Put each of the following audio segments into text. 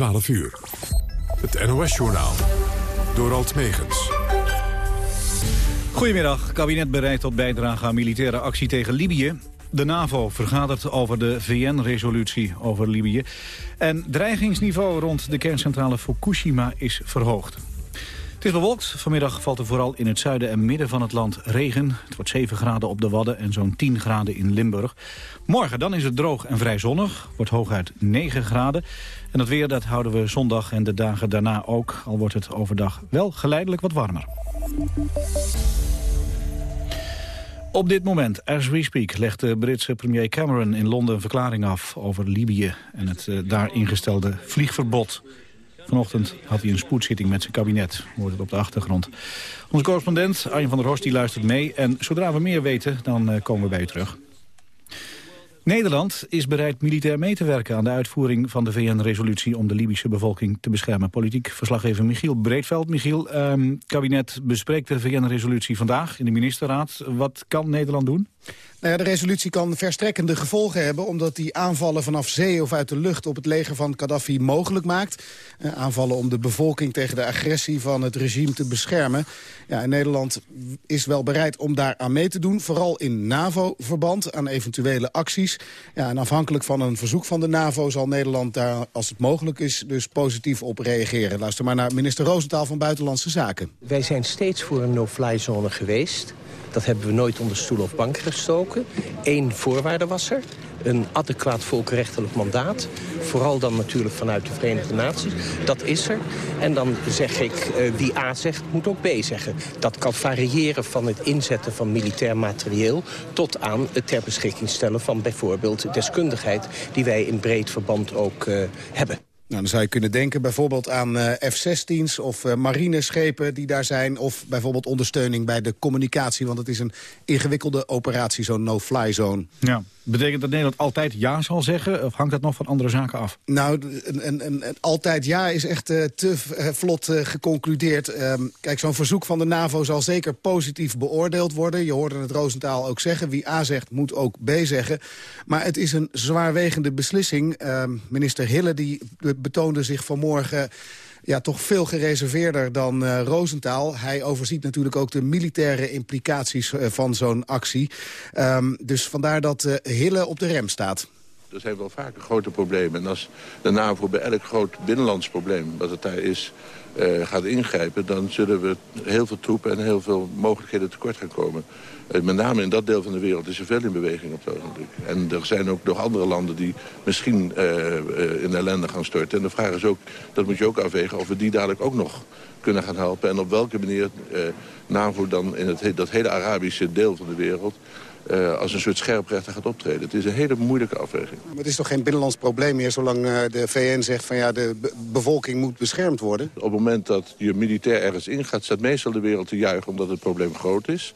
12 uur. Het NOS-journaal. Door Alt Megens. Goedemiddag. Kabinet bereidt tot bijdrage aan militaire actie tegen Libië. De NAVO vergadert over de VN-resolutie over Libië. En dreigingsniveau rond de kerncentrale Fukushima is verhoogd. Het is bewolkt. Vanmiddag valt er vooral in het zuiden en midden van het land regen. Het wordt 7 graden op de Wadden en zo'n 10 graden in Limburg. Morgen dan is het droog en vrij zonnig. Wordt hooguit 9 graden. En dat weer dat houden we zondag en de dagen daarna ook. Al wordt het overdag wel geleidelijk wat warmer. Op dit moment, as we speak, legt de Britse premier Cameron in Londen een verklaring af over Libië en het uh, daar ingestelde vliegverbod. Vanochtend had hij een spoedzitting met zijn kabinet, hoort het op de achtergrond. Onze correspondent Arjen van der Horst die luistert mee en zodra we meer weten, dan uh, komen we bij u terug. Nederland is bereid militair mee te werken aan de uitvoering van de VN-resolutie om de Libische bevolking te beschermen. Politiek verslaggever Michiel Breedveld. Michiel, het um, kabinet bespreekt de VN-resolutie vandaag in de ministerraad. Wat kan Nederland doen? Nou de resolutie kan verstrekkende gevolgen hebben... omdat die aanvallen vanaf zee of uit de lucht op het leger van Gaddafi mogelijk maakt. Uh, aanvallen om de bevolking tegen de agressie van het regime te beschermen. Ja, Nederland is wel bereid om daar aan mee te doen. Vooral in NAVO-verband aan eventuele acties. Ja, en afhankelijk van een verzoek van de NAVO zal Nederland daar, als het mogelijk is... dus positief op reageren. Luister maar naar minister Roosentaal van Buitenlandse Zaken. Wij zijn steeds voor een no-fly zone geweest... Dat hebben we nooit onder stoel of bank gestoken. Eén voorwaarde was er. Een adequaat volkenrechtelijk mandaat. Vooral dan natuurlijk vanuit de Verenigde Naties. Dat is er. En dan zeg ik, uh, wie A zegt, moet ook B zeggen. Dat kan variëren van het inzetten van militair materieel... tot aan het ter beschikking stellen van bijvoorbeeld deskundigheid... die wij in breed verband ook uh, hebben. Nou, dan zou je kunnen denken bijvoorbeeld aan uh, F-16's of uh, marineschepen die daar zijn. Of bijvoorbeeld ondersteuning bij de communicatie. Want het is een ingewikkelde operatie, zo'n no-fly zone. Ja. Betekent dat Nederland altijd ja zal zeggen? Of hangt dat nog van andere zaken af? Nou, een, een, een, een altijd ja is echt uh, te vlot geconcludeerd. Um, kijk, zo'n verzoek van de NAVO zal zeker positief beoordeeld worden. Je hoorde het Roosentaal ook zeggen. Wie A zegt, moet ook B zeggen. Maar het is een zwaarwegende beslissing. Um, minister Hille die betoonde zich vanmorgen ja, toch veel gereserveerder dan uh, Roosentaal. Hij overziet natuurlijk ook de militaire implicaties uh, van zo'n actie. Um, dus vandaar dat uh, Hille op de rem staat. Er zijn wel vaker grote problemen. En als de NAVO bij elk groot binnenlands probleem wat het daar is... Gaat ingrijpen, dan zullen we heel veel troepen en heel veel mogelijkheden tekort gaan komen. Uh, met name in dat deel van de wereld is er veel in beweging op het ogenblik. En er zijn ook nog andere landen die misschien uh, in ellende gaan storten. En de vraag is ook, dat moet je ook afwegen, of we die dadelijk ook nog kunnen gaan helpen. En op welke manier NAVO dan in het, dat hele Arabische deel van de wereld uh, als een soort scherprechter gaat optreden. Het is een hele moeilijke afweging. Maar het is toch geen binnenlands probleem meer... zolang uh, de VN zegt van ja, de be bevolking moet beschermd worden? Op het moment dat je militair ergens ingaat... staat meestal de wereld te juichen omdat het probleem groot is.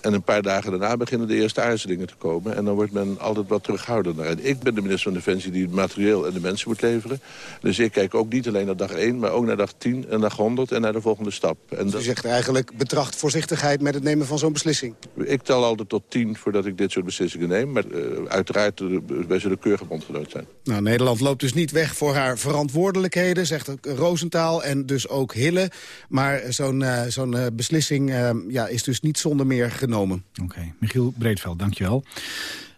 En een paar dagen daarna beginnen de eerste aarzelingen te komen. En dan wordt men altijd wat terughoudender. En ik ben de minister van Defensie die het materieel en de mensen moet leveren. Dus ik kijk ook niet alleen naar dag 1, maar ook naar dag 10 en dag 100 en naar de volgende stap. En dus u zegt eigenlijk betracht voorzichtigheid met het nemen van zo'n beslissing? Ik tel altijd tot 10 voordat ik dit soort beslissingen neem. Maar uh, uiteraard, uh, wij zullen keurig bondgenoot zijn. Nou, Nederland loopt dus niet weg voor haar verantwoordelijkheden, zegt Roosentaal en dus ook Hille. Maar zo'n uh, zo'n beslissing ja, is dus niet zonder meer genomen. Oké. Michiel Breedveld, dankjewel.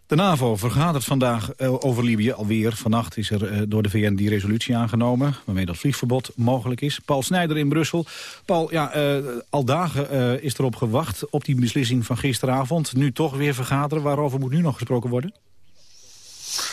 De NAVO vergadert vandaag uh, over Libië alweer. Vannacht is er uh, door de VN die resolutie aangenomen... waarmee dat vliegverbod mogelijk is. Paul Snijder in Brussel. Paul, ja, uh, al dagen is erop gewacht op die beslissing van gisteravond. Nu toch weer vergaderen. Waarover moet nu nog gesproken worden?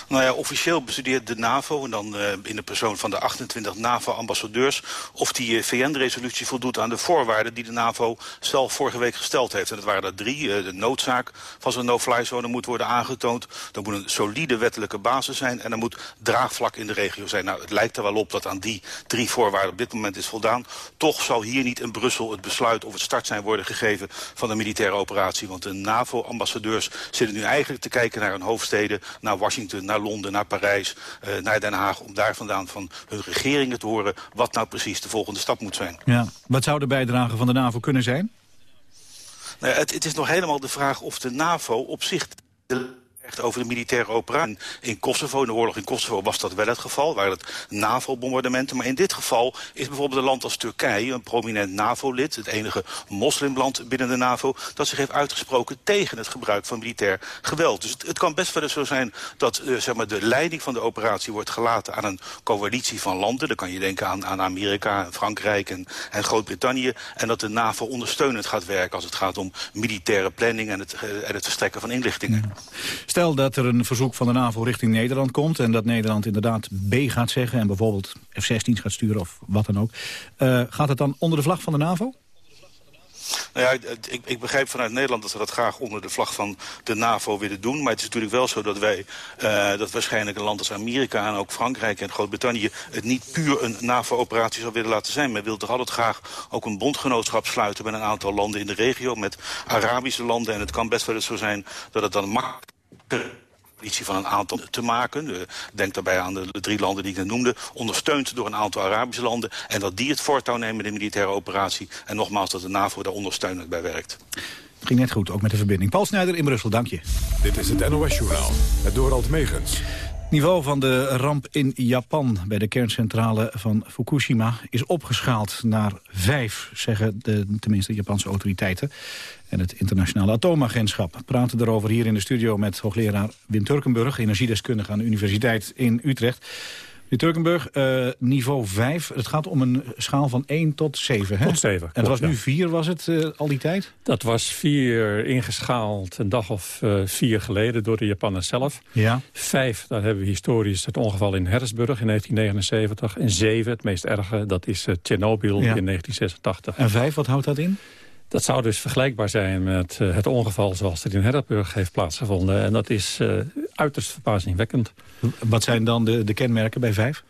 Nou ja, officieel bestudeert de NAVO, en dan uh, in de persoon van de 28 NAVO-ambassadeurs, of die uh, VN-resolutie voldoet aan de voorwaarden die de NAVO zelf vorige week gesteld heeft. En dat waren er drie. Uh, de noodzaak van zo'n no-fly zone moet worden aangetoond. Er moet een solide wettelijke basis zijn en er moet draagvlak in de regio zijn. Nou, het lijkt er wel op dat aan die drie voorwaarden op dit moment is voldaan. Toch zal hier niet in Brussel het besluit of het start zijn worden gegeven van de militaire operatie. Want de NAVO-ambassadeurs zitten nu eigenlijk te kijken naar hun hoofdsteden, naar Washington, naar naar Londen, naar Parijs, uh, naar Den Haag... om daar vandaan van hun regeringen te horen wat nou precies de volgende stap moet zijn. Ja. Wat zou de bijdrage van de NAVO kunnen zijn? Nou het, het, is nog helemaal de vraag of de NAVO op zich... De over de militaire operatie. In Kosovo, in de oorlog in Kosovo, was dat wel het geval. Waren het NAVO-bombardementen. Maar in dit geval is bijvoorbeeld een land als Turkije... een prominent NAVO-lid, het enige moslimland binnen de NAVO... dat zich heeft uitgesproken tegen het gebruik van militair geweld. Dus het, kan best wel zo zijn dat uh, zeg maar, de leiding van de operatie... wordt gelaten aan een coalitie van landen. Dan kan je denken aan, aan Amerika, Frankrijk en, en Groot-Brittannië. En dat de NAVO ondersteunend gaat werken als het gaat om militaire planning... en het, uh, en het verstrekken van inlichtingen. Stel dat er een verzoek van de NAVO richting Nederland komt... en dat Nederland inderdaad B gaat zeggen... en bijvoorbeeld F-16 gaat sturen of wat dan ook. Uh, gaat het dan onder de vlag van de NAVO? Nou ja, ik, ik, begrijp vanuit Nederland dat we dat graag onder de vlag van de NAVO willen doen. Maar het is natuurlijk wel zo dat wij, uh, dat waarschijnlijk een land als Amerika en ook Frankrijk en Groot-Brittannië het niet puur een NAVO-operatie zou willen laten zijn. Men wil toch altijd graag ook een bondgenootschap sluiten met een aantal landen in de regio, met Arabische landen. En het kan best wel eens zo zijn dat het dan makkelijk coalitie van een aantal te maken. Denk daarbij aan de, de, drie landen die ik net noemde. Ondersteund door een aantal Arabische landen. En dat die het voortouw nemen in de militaire operatie. En nogmaals dat de NAVO daar ondersteunend bij werkt. Het ging net goed, ook met de verbinding. Paul Snijder in Brussel, dank je. Dit is het NOS Journaal, het Dorald Megens. Niveau van de ramp in Japan bij de kerncentrale van Fukushima is opgeschaald naar vijf, zeggen de, tenminste de Japanse autoriteiten. En het internationale atoomagentschap praten erover hier in de studio met hoogleraar Wim Turkenburg, energiedeskundige aan de Universiteit in Utrecht. Meneer Turkenburg, uh, niveau 5, het gaat om een schaal van 1 tot 7. Hè? Tot 7. En het was nu 4, was het uh, al die tijd? Dat was 4 ingeschaald een dag of uh, vier geleden door de Japanners zelf. Ja. 5, daar hebben we historisch het ongeval in Harrisburg in 1979. En 7, het meest erge, dat is Tsjernobyl ja. in 1986. En 5, wat houdt dat in? Dat zou dus vergelijkbaar zijn met uh, het ongeval zoals het in Harrisburg heeft plaatsgevonden. En dat is uh, uiterst verbazingwekkend. Wat zijn dan de, de kenmerken bij vijf?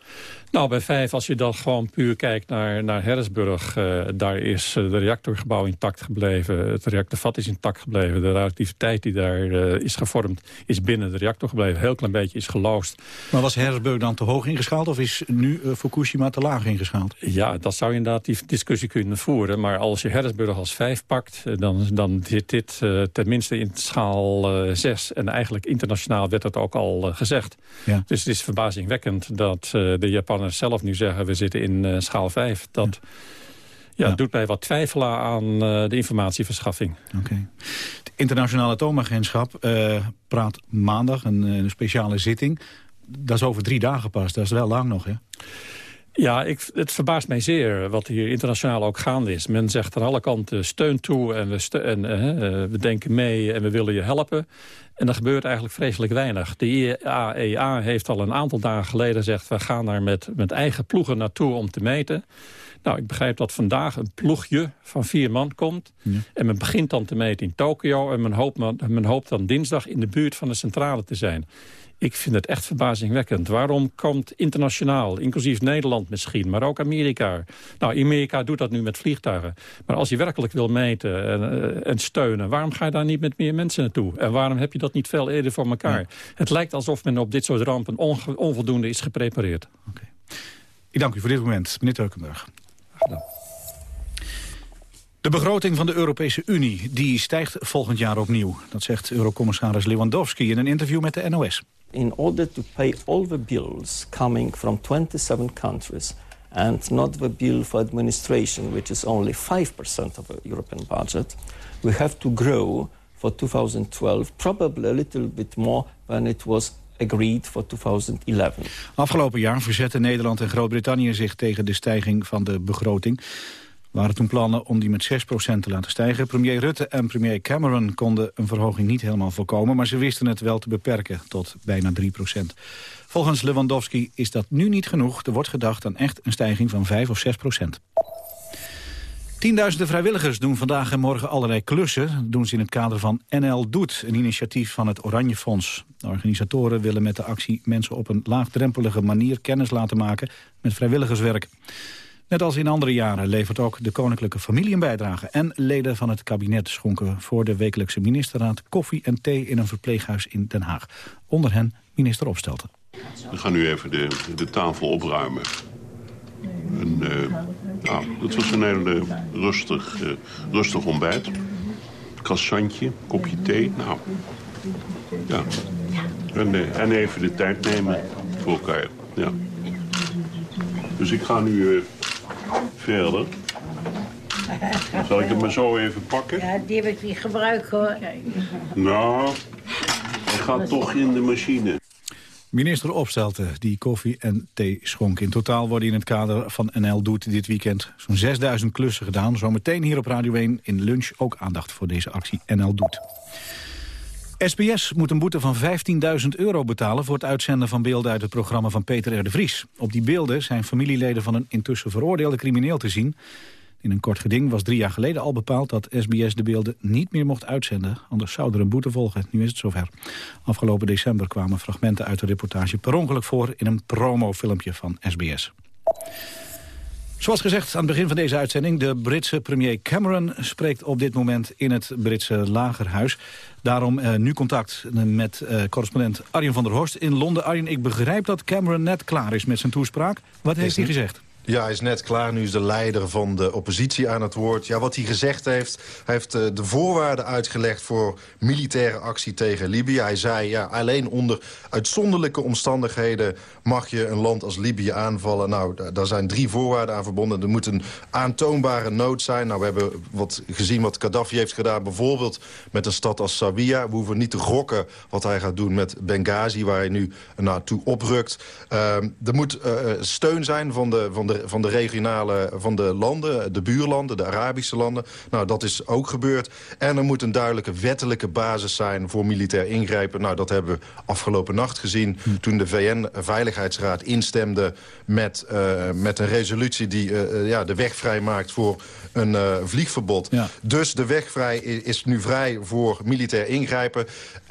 Nou, bij vijf, als je dan gewoon puur kijkt naar, naar Harrisburg... Uh, daar is de reactorgebouw intact gebleven. Het reactorvat is intact gebleven. De radioactiviteit die daar uh, is gevormd is binnen de reactor gebleven. Een heel klein beetje is geloosd. Maar was Harrisburg dan te hoog ingeschaald... of is nu Fukushima te laag ingeschaald? Ja, dat zou je inderdaad die discussie kunnen voeren. Maar als je Harrisburg als vijf pakt... dan, dan zit dit tenminste in schaal zes. En eigenlijk internationaal werd dat ook al gezegd. Ja. Dus het is verbazingwekkend dat de Japanners zelf nu zeggen... we zitten in uh, schaal 5. Dat ja. Ja, ja. doet mij wat twijfelen aan uh, de informatieverschaffing. Okay. Het internationale atoomagentschap uh, praat maandag, een, een, speciale zitting. Dat is over drie dagen pas, dat is wel lang nog, hè? Ja, ik, het verbaast mij zeer wat hier internationaal ook gaande is. Men zegt aan alle kanten steun toe en we, en, uh, we denken mee en we willen je helpen. En er gebeurt eigenlijk vreselijk weinig. De IAEA heeft al een aantal dagen geleden gezegd... we gaan daar met, met eigen ploegen naartoe om te meten. Nou, ik begrijp dat vandaag een ploegje van vier man komt. Ja. En men begint dan te meten in Tokio. En men hoopt, men hoopt dan dinsdag in de buurt van de centrale te zijn. Ik vind het echt verbazingwekkend. Waarom komt internationaal, inclusief Nederland misschien, maar ook Amerika. Nou, Amerika doet dat nu met vliegtuigen. Maar als je werkelijk wil meten en, en steunen, waarom ga je daar niet met meer mensen naartoe? En waarom heb je dat niet veel eerder voor elkaar? Ja. Het lijkt alsof men op dit soort rampen onvoldoende is geprepareerd. Okay. Ik dank u voor dit moment, meneer Teukenburg. De begroting van de Europese Unie die stijgt volgend jaar opnieuw. Dat zegt Eurocommissaris Lewandowski in een interview met de NOS. In order to pay all the bills coming from 27 countries and not the bill for administration, which is only 5% of the European budget, we have to grow for 2012 probably a little bit more than it was agreed for 2011. Afgelopen jaar verzetten Nederland en Groot-Brittannië zich tegen de stijging van de begroting waren toen plannen om die met 6% te laten stijgen. Premier Rutte en premier Cameron konden een verhoging niet helemaal voorkomen... maar ze wisten het wel te beperken tot bijna 3% Volgens Lewandowski is dat nu niet genoeg. Er wordt gedacht aan echt een stijging van 5 of 6% Tienduizenden vrijwilligers doen vandaag en morgen allerlei klussen. Dat doen ze in het kader van NL Doet, een initiatief van het Oranje Fonds. De organisatoren willen met de actie mensen op een laagdrempelige manier kennis laten maken met vrijwilligerswerk. Net als in andere jaren levert ook de koninklijke familie een bijdrage. En leden van het kabinet schonken voor de wekelijkse ministerraad koffie en thee in een verpleeghuis in Den Haag. Onder hen minister Opstelten. We gaan nu even de, de tafel opruimen. En, uh, nou, het was een hele rustig, uh, rustig ontbijt. Croissantje, kopje thee. Nou, Ja. En, eh, en even de tijd nemen voor elkaar. Ja. Dus ik ga nu eh, verder. Zal ik het maar zo even pakken? Ja, die heb ik niet gebruikt hoor. Nou, ik ga toch in de machine. Minister Opstelten die koffie en thee schonk. In totaal worden in het kader van NL Doet dit weekend zo'n 6000 klussen gedaan. Zometeen hier op Radio 1 in lunch ook aandacht voor deze actie NL Doet. SBS moet een boete van 15.000 euro betalen... voor het uitzenden van beelden uit het programma van Peter R. de Vries. Op die beelden zijn familieleden van een intussen veroordeelde crimineel te zien. In een kort geding was drie jaar geleden al bepaald... dat SBS de beelden niet meer mocht uitzenden. Anders zou er een boete volgen. Nu is het zover. Afgelopen december kwamen fragmenten uit de reportage... per ongeluk voor in een promofilmpje van SBS. Zoals gezegd aan het begin van deze uitzending... de Britse premier Cameron spreekt op dit moment in het Britse lagerhuis. Daarom eh, nu contact met eh, correspondent Arjen van der Horst in Londen. Arjen, ik begrijp dat Cameron net klaar is met zijn toespraak. Wat heeft hij gezegd? Ja, hij is net klaar. Nu is de leider van de oppositie aan het woord. Ja, wat hij gezegd heeft, hij heeft uh, de voorwaarden uitgelegd... voor militaire actie tegen Libië. Hij zei, ja, alleen onder uitzonderlijke omstandigheden... mag je een land als Libië aanvallen. Nou, daar zijn drie voorwaarden aan verbonden. Er moet een aantoonbare nood zijn. Nou, we hebben wat gezien wat Gaddafi heeft gedaan... bijvoorbeeld met een stad als Sawiya. We hoeven niet te gokken wat hij gaat doen met Benghazi... waar hij nu naartoe oprukt. Uh, er moet uh, steun zijn van de, van de van de regionale van de landen, de buurlanden, de Arabische landen. Nou, dat is ook gebeurd. En er moet een duidelijke wettelijke basis zijn voor militair ingrijpen. Nou, dat hebben we afgelopen nacht gezien... Toen de VN-veiligheidsraad instemde met, uh, met een resolutie... die uh, ja, de weg vrijmaakt voor een uh, vliegverbod. Ja. Dus de weg vrij is nu vrij voor militair ingrijpen.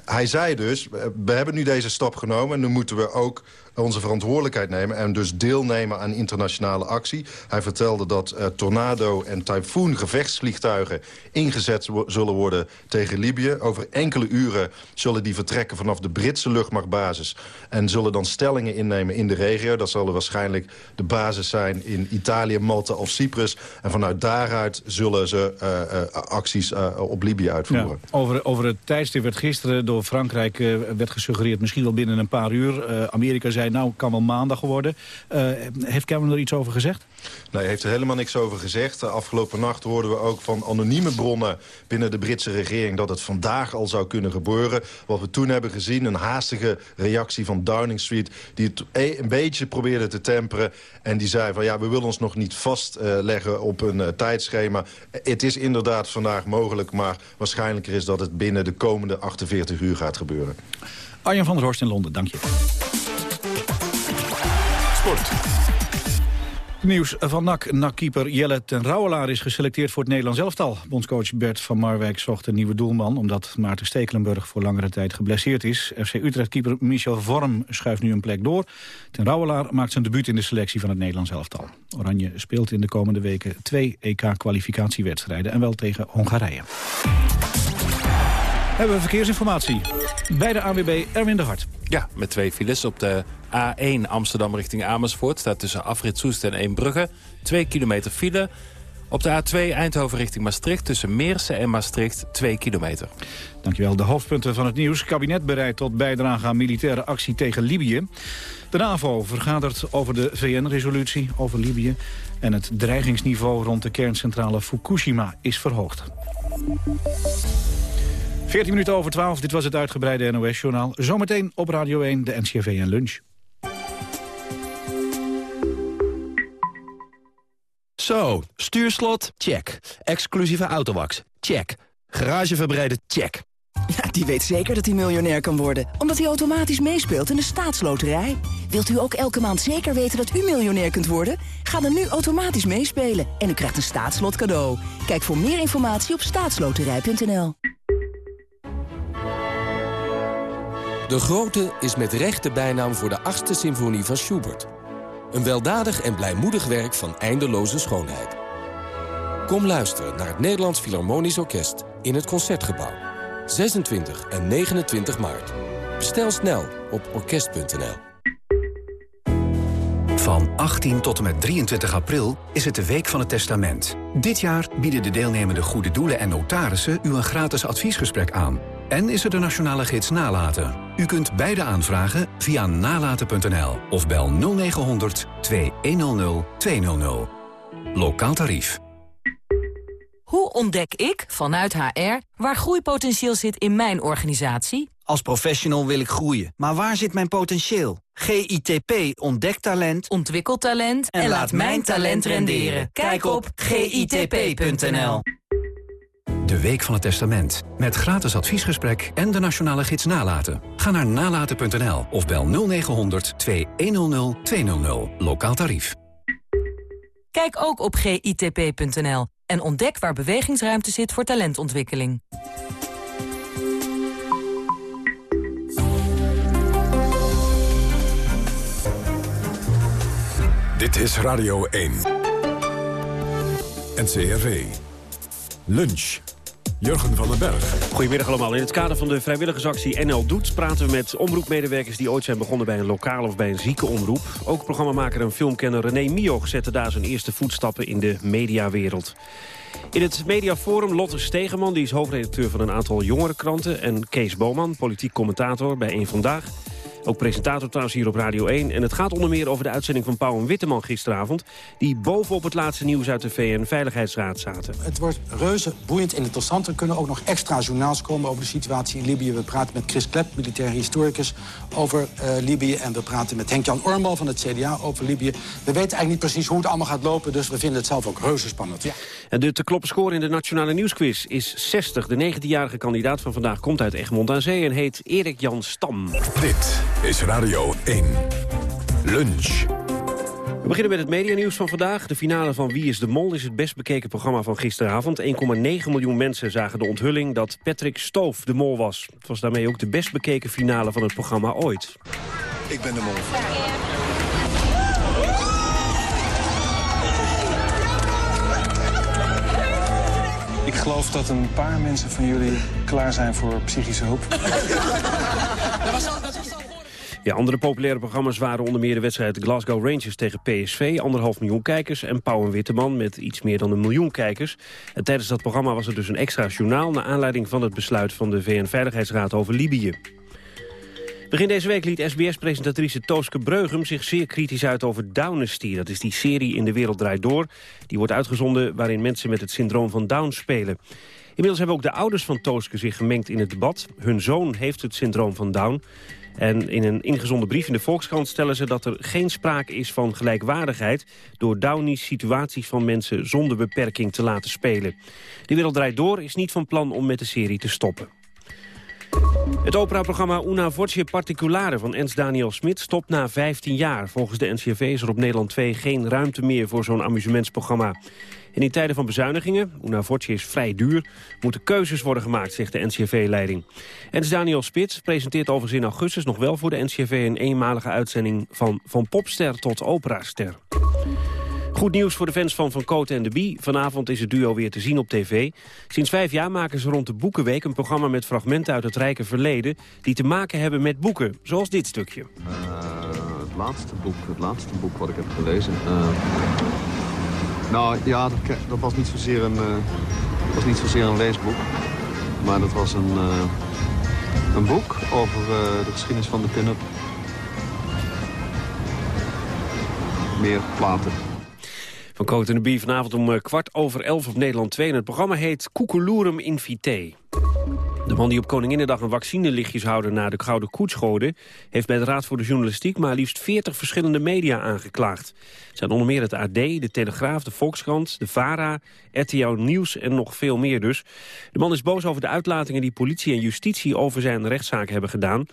Hij zei dus, we hebben nu deze stap genomen... en nu moeten we ook onze verantwoordelijkheid nemen... en dus deelnemen aan internationale actie. Hij vertelde dat uh, Tornado en Typhoon gevechtsvliegtuigen... ingezet zullen worden tegen Libië. Over enkele uren zullen die vertrekken vanaf de Britse luchtmachtbasis... en zullen dan stellingen innemen in de regio. Dat zal waarschijnlijk de basis zijn in Italië, Malta of Cyprus. En vanuit daaruit zullen ze uh, uh, acties op Libië uitvoeren. Ja, over, over het tijdstip werd gisteren door Frankrijk werd gesuggereerd... misschien wel binnen een paar uur. Amerika zei nou kan wel maandag worden. Uh, heeft Cameron er iets over gezegd? Nee, hij heeft er helemaal niks over gezegd. De afgelopen nacht hoorden we ook van anonieme bronnen binnen de Britse regering... dat het vandaag al zou kunnen gebeuren. Wat we toen hebben gezien, een haastige reactie van Downing Street... die het e- een beetje probeerde te temperen. En die zei van ja, we willen ons nog niet vastleggen op een uh, tijdschema. Het is inderdaad vandaag mogelijk, maar waarschijnlijker is dat het binnen de komende 48 uur gaat gebeuren. Arjen van der Horst in Londen, dank je. Nieuws van NAC. NAC-keeper Jelle ten Rouwelaar is geselecteerd voor het Nederlands elftal. Bondscoach Bert van Marwijk zocht een nieuwe doelman... omdat Maarten Stekelenburg voor langere tijd geblesseerd is. FC Utrecht-keeper Michel Vorm schuift nu een plek door. Ten Rouwelaar maakt zijn debuut in de selectie van het Nederlands elftal. Oranje speelt in de komende weken twee EK-kwalificatiewedstrijden... en wel tegen Hongarije. Hebben we verkeersinformatie. Bij de AWB Erwin de Hart. Ja, met twee files op de A1 Amsterdam richting Amersfoort. Staat tussen Afrit Soest en Eembrugge. Twee kilometer file. Op de A2 Eindhoven richting Maastricht tussen Meersen en Maastricht 2 kilometer. Dankjewel. De hoofdpunten van het nieuws. Kabinet bereid tot bijdrage aan militaire actie tegen Libië. De NAVO vergadert over de VN-resolutie over Libië. En het dreigingsniveau rond de kerncentrale Fukushima is verhoogd. 14 minuten over 12, dit was het uitgebreide NOS-journaal. Zometeen op Radio 1, de NCRV en lunch. Zo, stuurslot? Check. Exclusieve autowax? Check. Garage verbreiden? Check. Ja, die weet zeker dat hij miljonair kan worden. Omdat hij automatisch meespeelt in de staatsloterij. Wilt u ook elke maand zeker weten dat u miljonair kunt worden? Ga dan nu automatisch meespelen en u krijgt een staatslot cadeau. Kijk voor meer informatie op staatsloterij.nl. De Grote is met recht de bijnaam voor de achtste symfonie van Schubert. Een weldadig en blijmoedig werk van eindeloze schoonheid. Kom luisteren naar het Nederlands Philharmonisch Orkest in het Concertgebouw. 26 en 29 maart. Bestel snel op orkest.nl. Van 18 tot en met 23 april is het de Week van het Testament. Dit jaar bieden de deelnemende goede doelen en notarissen u een gratis adviesgesprek aan... En is er de nationale gids Nalaten. U kunt beide aanvragen via nalaten.nl of bel 0900 2100 200. Lokaal tarief. Hoe ontdek ik, vanuit HR, waar groeipotentieel zit in mijn organisatie? Als professional wil ik groeien, maar waar zit mijn potentieel? GITP ontdekt talent, ontwikkelt talent en, laat mijn talent renderen. Kijk op gitp.nl. De Week van het Testament. Met gratis adviesgesprek en de nationale gids Nalaten. Ga naar nalaten.nl of bel 0900 2100 200. Lokaal tarief. Kijk ook op gitp.nl en ontdek waar bewegingsruimte zit voor talentontwikkeling. Dit is Radio 1. NCRV. Lunch. Jurgen van den Berg. Goedemiddag allemaal. In het kader van de vrijwilligersactie NL Doet... praten we met omroepmedewerkers die ooit zijn begonnen bij een lokale of bij een ziekenomroep. Ook programmamaker en filmkenner René Mioch zette daar zijn eerste voetstappen in de mediawereld. In het mediaforum Lotte Stegeman, die is hoofdredacteur van een aantal jongere kranten... en Kees Boman, politiek commentator bij Eén Vandaag... Ook presentator trouwens hier op Radio 1. En het gaat onder meer over de uitzending van Pauw en Witteman gisteravond... die bovenop het laatste nieuws uit de VN-veiligheidsraad zaten. Het wordt reuze boeiend en interessant. Er kunnen ook nog extra journaals komen over de situatie in Libië. We praten met Chris Klep, militair historicus, over uh, Libië. En we praten met Henk-Jan Ormal van het CDA over Libië. We weten eigenlijk niet precies hoe het allemaal gaat lopen... dus we vinden het zelf ook reuze spannend. Ja. En de te kloppen score in de Nationale Nieuwsquiz is 60. De 19-jarige kandidaat van vandaag komt uit Egmond aan Zee... en heet Erik Jan Stam. Dit is Radio 1. Lunch. We beginnen met het medianieuws van vandaag. De finale van Wie is de Mol is het best bekeken programma van gisteravond. 1,9 miljoen mensen zagen de onthulling dat Patrick Stoof de mol was. Het was daarmee ook de best bekeken finale van het programma ooit. Ik ben de mol. Ik geloof dat een paar mensen van jullie klaar zijn voor psychische hulp. Andere populaire programma's waren onder meer de wedstrijd Glasgow Rangers tegen PSV. Anderhalf miljoen kijkers. En Pauw en Witteman met iets meer dan een miljoen kijkers. En tijdens dat programma was er dus een extra journaal... naar aanleiding van het besluit van de VN-veiligheidsraad over Libië. Begin deze week liet SBS-presentatrice Tooske Breugem zich zeer kritisch uit over Downesty. Dat is die serie in De Wereld Draait Door. Die wordt uitgezonden waarin mensen met het syndroom van Down spelen. Inmiddels hebben ook de ouders van Tooske zich gemengd in het debat. Hun zoon heeft het syndroom van Down. En in een ingezonden brief in de Volkskrant stellen ze dat er geen sprake is van gelijkwaardigheid... door Downies situaties van mensen zonder beperking te laten spelen. De Wereld Draait Door is niet van plan om met de serie te stoppen. Het operaprogramma Una Voce Particulare van Ens Daniel Smit stopt na 15 jaar. Volgens de NCRV is er op Nederland 2 geen ruimte meer voor zo'n amusementsprogramma. En in tijden van bezuinigingen, Una Voce is vrij duur, moeten keuzes worden gemaakt, zegt de NCRV-leiding. Ens Daniel Spits presenteert overigens in augustus nog wel voor de NCRV een eenmalige uitzending van Van Popster tot Operaster. Goed nieuws voor de fans van Van Koten en de Bie. Vanavond is het duo weer te zien op tv. Sinds vijf jaar maken ze rond de Boekenweek een programma met fragmenten uit het rijke verleden... die te maken hebben met boeken, zoals dit stukje. Uh, het, laatste boek, het laatste boek wat ik heb gelezen... Uh, nou ja, dat, was niet zozeer een, uh, was niet zozeer een leesboek. Maar dat was een, een boek over de geschiedenis van de pin-up. Meer platen. Van Cote en de Bie vanavond om eh, kwart over elf op Nederland 2. En het programma heet Koekeloerum Invité. De man die op Koninginnedag een vaccinelichtjeshouder naar de Gouden Koets gooide... heeft bij de Raad voor de Journalistiek maar liefst 40 verschillende media aangeklaagd. Zijn onder meer het AD, de Telegraaf, de Volkskrant, de VARA, RTL Nieuws en nog veel meer dus. De man is boos over de uitlatingen die politie en justitie over zijn rechtszaak hebben gedaan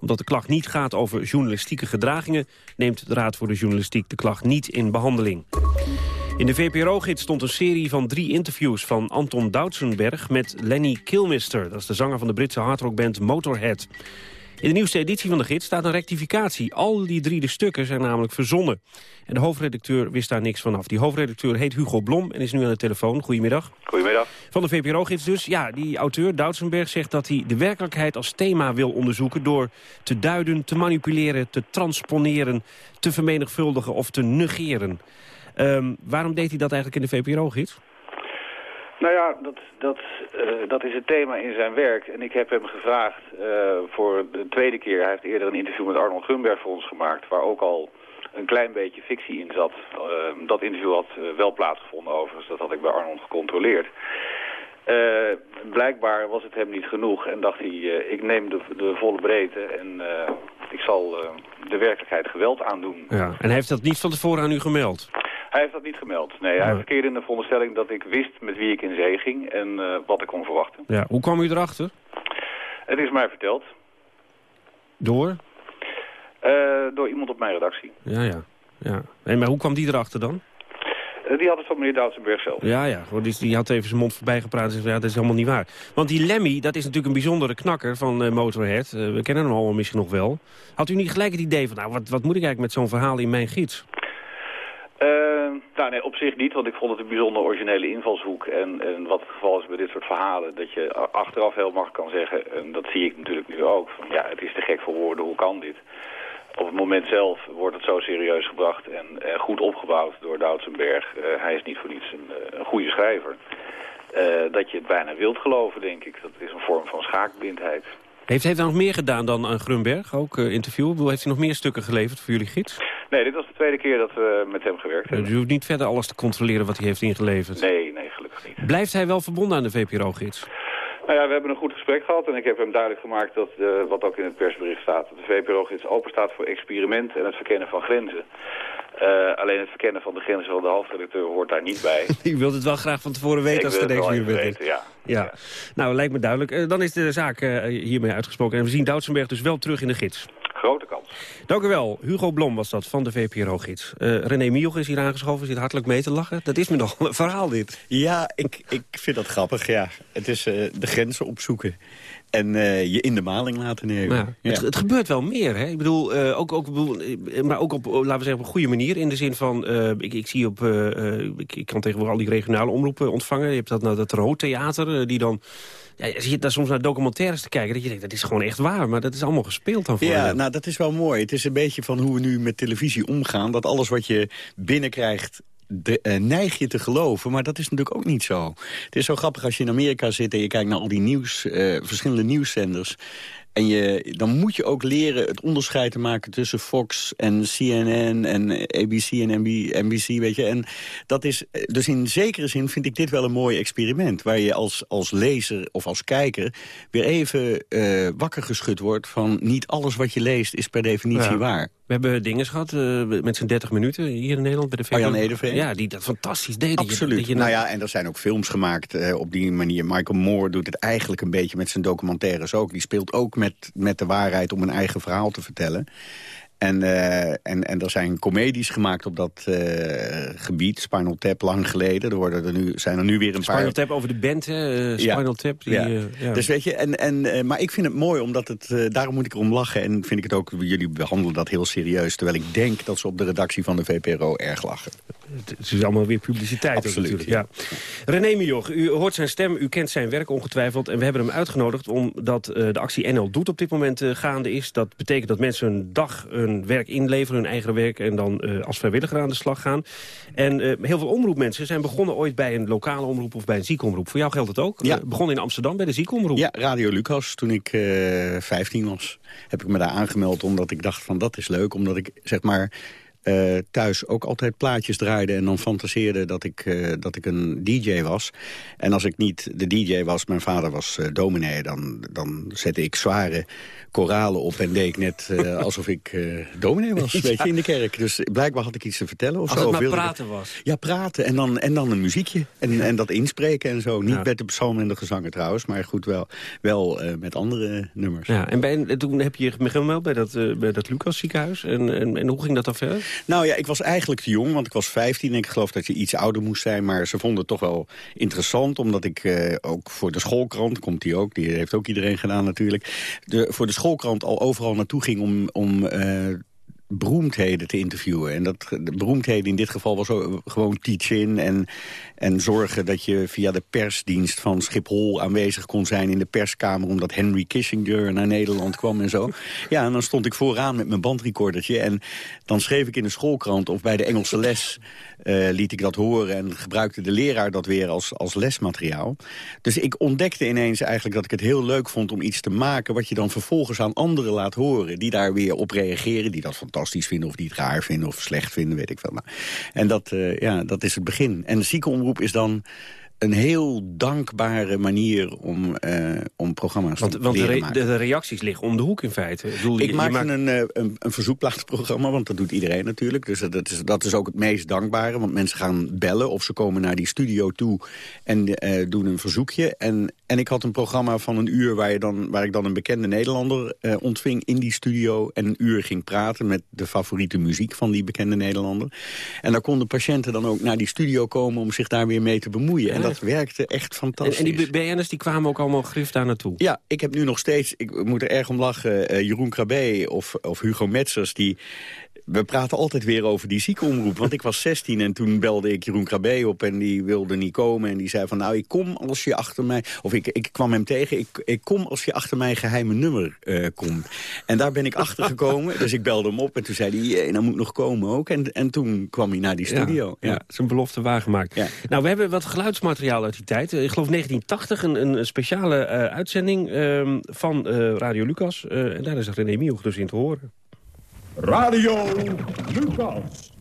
omdat de klacht niet gaat over journalistieke gedragingen... neemt de Raad voor de Journalistiek de klacht niet in behandeling. In de VPRO-gids stond een serie van drie interviews van Anton Doutsenberg met Lenny Kilmister. Dat is de zanger van de Britse hardrockband Motorhead. In de nieuwste editie van de gids staat een rectificatie. Al die drie de stukken zijn namelijk verzonnen. En de hoofdredacteur wist daar niks vanaf. Die hoofdredacteur heet Hugo Blom en is nu aan de telefoon. Goedemiddag. Goedemiddag. Van de VPRO-gids dus. Ja, die auteur, Doutsenberg, zegt dat hij de werkelijkheid als thema wil onderzoeken... door te duiden, te manipuleren, te transponeren, te vermenigvuldigen of te negeren. Um, waarom deed hij dat eigenlijk in de VPRO-gids? Nou ja, dat, dat, uh, dat is het thema in zijn werk. En ik heb hem gevraagd uh, voor de tweede keer. Hij heeft eerder een interview met Arnold Grunberg voor ons gemaakt... waar ook al een klein beetje fictie in zat. Uh, dat interview had wel plaatsgevonden overigens. Dat had ik bij Arnold gecontroleerd. blijkbaar was het hem niet genoeg en dacht hij... ik neem de, de volle breedte en ik zal de werkelijkheid geweld aandoen. Ja, en hij heeft dat niet van tevoren aan u gemeld? Hij heeft dat niet gemeld. Nee, hij verkeerde in de veronderstelling dat ik wist met wie ik in zee ging en uh, wat ik kon verwachten. Ja, hoe kwam u erachter? Het is mij verteld. Door? Uh, door iemand op mijn redactie. Ja, ja. ja. En, maar hoe kwam die erachter dan? Uh, die had het van meneer Doutsenberg zelf. Ja, ja. Die, die had even zijn mond voorbij gepraat en zei, ja, dat is helemaal niet waar. Want die Lemmy, dat is natuurlijk een bijzondere knakker van Motorhead. we kennen hem allemaal misschien nog wel. Had u niet gelijk het idee van, nou, wat, wat moet ik eigenlijk met zo'n verhaal in mijn gids? Uh, nou nee, op zich niet, want ik vond het een bijzonder originele invalshoek. En, en wat het geval is bij dit soort verhalen, dat je achteraf heel makkelijk kan zeggen, en dat zie ik natuurlijk nu ook, van ja, het is te gek voor woorden, hoe kan dit? Op het moment zelf wordt het zo serieus gebracht en, goed opgebouwd door Doutsenberg. Uh, hij is niet voor niets een, een goede schrijver. Uh, dat je het bijna wilt geloven, denk ik. Dat is een vorm van schaakblindheid. Heeft, hij nog meer gedaan dan aan Grunberg, ook interview? Bedoel, heeft hij nog meer stukken geleverd voor jullie gids? Nee, dit was de tweede keer dat we met hem gewerkt hebben. Dus u hoeft niet verder alles te controleren wat hij heeft ingeleverd? Nee, nee, gelukkig niet. Blijft hij wel verbonden aan de VPRO-gids? Nou ja, we hebben een goed gesprek gehad en ik heb hem duidelijk gemaakt dat, uh, wat ook in het persbericht staat, dat de VPRO-gids open staat voor experiment en het verkennen van grenzen. Uh, alleen het verkennen van de grenzen van de hoofdredacteur hoort daar niet bij. U wilt het wel graag van tevoren weten als het deze uur weten, ja. ja. Nou, lijkt me duidelijk. Uh, dan is de zaak hiermee uitgesproken. En we zien Doutsenberg dus wel terug in de gids. Grote kans. Dank u wel. Hugo Blom was dat van de VPRO-gids. René Mioch is hier aangeschoven, zit hartelijk mee te lachen. Dat is me nog een verhaal dit. Ja, ik, ik vind dat grappig, ja. Het is de grenzen opzoeken. En uh, je in de maling laten nemen. Ja, ja. Het, het, gebeurt wel meer, hè? Ik bedoel, uh, ook, ook, maar ook op, laten we zeggen, op een goede manier. In de zin van, uh, ik, ik zie op, ik, ik, kan tegenwoordig al die regionale omroepen ontvangen. Je hebt dat, nou, dat Roodtheater, die dan... Ja, je zit daar soms naar documentaires te kijken, dat je denkt, dat is gewoon echt waar. Maar dat is allemaal gespeeld dan voor Ja, nou, dat is wel mooi. Het is een beetje van hoe we nu met televisie omgaan. Dat alles wat je binnenkrijgt de, uh, neig je te geloven, maar dat is natuurlijk ook niet zo. Het is zo grappig als je in Amerika zit en je kijkt naar al die nieuws, uh, verschillende nieuwszenders. En je, dan moet je ook leren het onderscheid te maken tussen Fox en CNN en ABC en NBC, weet je. En dat is, dus in zekere zin vind ik dit wel een mooi experiment. Waar je als, als lezer of als kijker weer even uh, wakker geschud wordt van niet alles wat je leest is per definitie ja. waar. We hebben dingen gehad uh, met zijn 30 minuten hier in Nederland bij de VN. Arjan Edeveen. Ja, die dat fantastisch deed. Absoluut. Dat je, nou ja, en er zijn ook films gemaakt uh, op die manier. Michael Moore doet het eigenlijk een beetje met zijn documentaires ook. Die speelt ook met, met de waarheid om een eigen verhaal te vertellen. En, uh, en, en er zijn comedies gemaakt op dat uh, gebied. Spinal Tap lang geleden. Er worden er nu, zijn er nu weer een Spinal paar... Tap over de band, hè? Uh, Spinal ja. Tap. Die, ja. ja. Dus weet je, en, en, maar ik vind het mooi, omdat het, daarom moet ik erom lachen. En vind ik het ook, jullie behandelen dat heel serieus. Terwijl ik denk dat ze op de redactie van de VPRO erg lachen. Het is allemaal weer publiciteit. Absoluut, natuurlijk. Ja. René Mioch, u hoort zijn stem, u kent zijn werk ongetwijfeld. En we hebben hem uitgenodigd omdat de actie NL Doet op dit moment gaande is. Dat betekent dat mensen een dag hun werk inleveren, hun eigen werk... en dan uh, als vrijwilliger aan de slag gaan. En heel veel omroepmensen zijn begonnen ooit bij een lokale omroep... of bij een ziekomroep. Voor jou geldt het ook? Ja. Begonnen in Amsterdam bij de ziekomroep. Ja, Radio Lucas. Toen ik 15 was, heb ik me daar aangemeld... omdat ik dacht van dat is leuk, omdat ik zeg maar... Uh, thuis ook altijd plaatjes draaide en dan fantaseerde dat ik, uh, dat ik een DJ was. En als ik niet de DJ was, mijn vader was uh, dominee... Dan, dan zette ik zware koralen op en deed ik net alsof ik dominee was, ja. weet je, in de kerk. Dus blijkbaar had ik iets te vertellen of als zo. het maar praten ik... was. Ja, praten en dan, en dan een muziekje en, en dat inspreken en zo. Niet ja. met de psalmen en de gezangen trouwens, maar goed, wel, wel met andere nummers. Ja, en bij, toen heb je je gemeld bij dat, bij dat Lucas ziekenhuis. En, en, en hoe ging dat dan verder? Nou ja, ik was eigenlijk te jong, want ik was 15 en ik geloof dat je iets ouder moest zijn. Maar ze vonden het toch wel interessant, omdat ik uh, ook voor de schoolkrant, komt die ook, die heeft ook iedereen gedaan natuurlijk. De, voor de schoolkrant al overal naartoe ging om... om uh, beroemdheden te interviewen. En dat, de beroemdheden in dit geval was gewoon teach-in... En, en zorgen dat je via de persdienst van Schiphol aanwezig kon zijn... in de perskamer, omdat Henry Kissinger naar Nederland kwam en zo. Ja, en dan stond ik vooraan met mijn bandrecordertje... en dan schreef ik in de schoolkrant of bij de Engelse les... Uh, liet ik dat horen en gebruikte de leraar dat weer als, als lesmateriaal. Dus ik ontdekte ineens eigenlijk dat ik het heel leuk vond om iets te maken... wat je dan vervolgens aan anderen laat horen. Die daar weer op reageren, die dat fantastisch vinden... of die het raar vinden of slecht vinden, weet ik wel. En dat, uh, ja, dat is het begin. En de ziekenomroep is dan een heel dankbare manier om, uh, om programma's want, te want leren de, reacties liggen om de hoek in feite. Ik, bedoel, ik je, je maakt... een, uh, een, een verzoekplaatprogramma, want dat doet iedereen natuurlijk. Dus dat is, dat is ook het meest dankbare, want mensen gaan bellen... of ze komen naar die studio toe en uh, doen een verzoekje. En, en ik had een programma van een uur waar, je dan, waar ik dan een bekende Nederlander ontving in die studio... en een uur ging praten met de favoriete muziek van die bekende Nederlander. En daar konden patiënten dan ook naar die studio komen om zich daar weer mee te bemoeien. En dat werkte echt fantastisch. En, en die BN'ers die kwamen ook allemaal grif daar naartoe? Ja, ik heb nu nog steeds, ik moet er erg om lachen, uh, Jeroen Krabbe of, of Hugo Metzers... die we praten altijd weer over die ziekenomroep. Want ik was 16 en toen belde ik Jeroen Krabbe op en die wilde niet komen. En die zei van, nou, ik kom als je achter mij... Of ik, ik kwam hem tegen, ik, ik kom als je achter mijn geheime nummer uh, komt. En daar ben ik achter gekomen. dus ik belde hem op en toen zei hij, dan moet nog komen ook. En, en toen kwam hij naar die studio. Ja, ja. zijn belofte waargemaakt. Ja. Nou, we hebben wat geluidsmateriaal uit die tijd. Ik geloof 1980, een, een speciale uh, uitzending uh, van uh, Radio Lucas. en daar is René Mioch dus in te horen. Radio Lucas.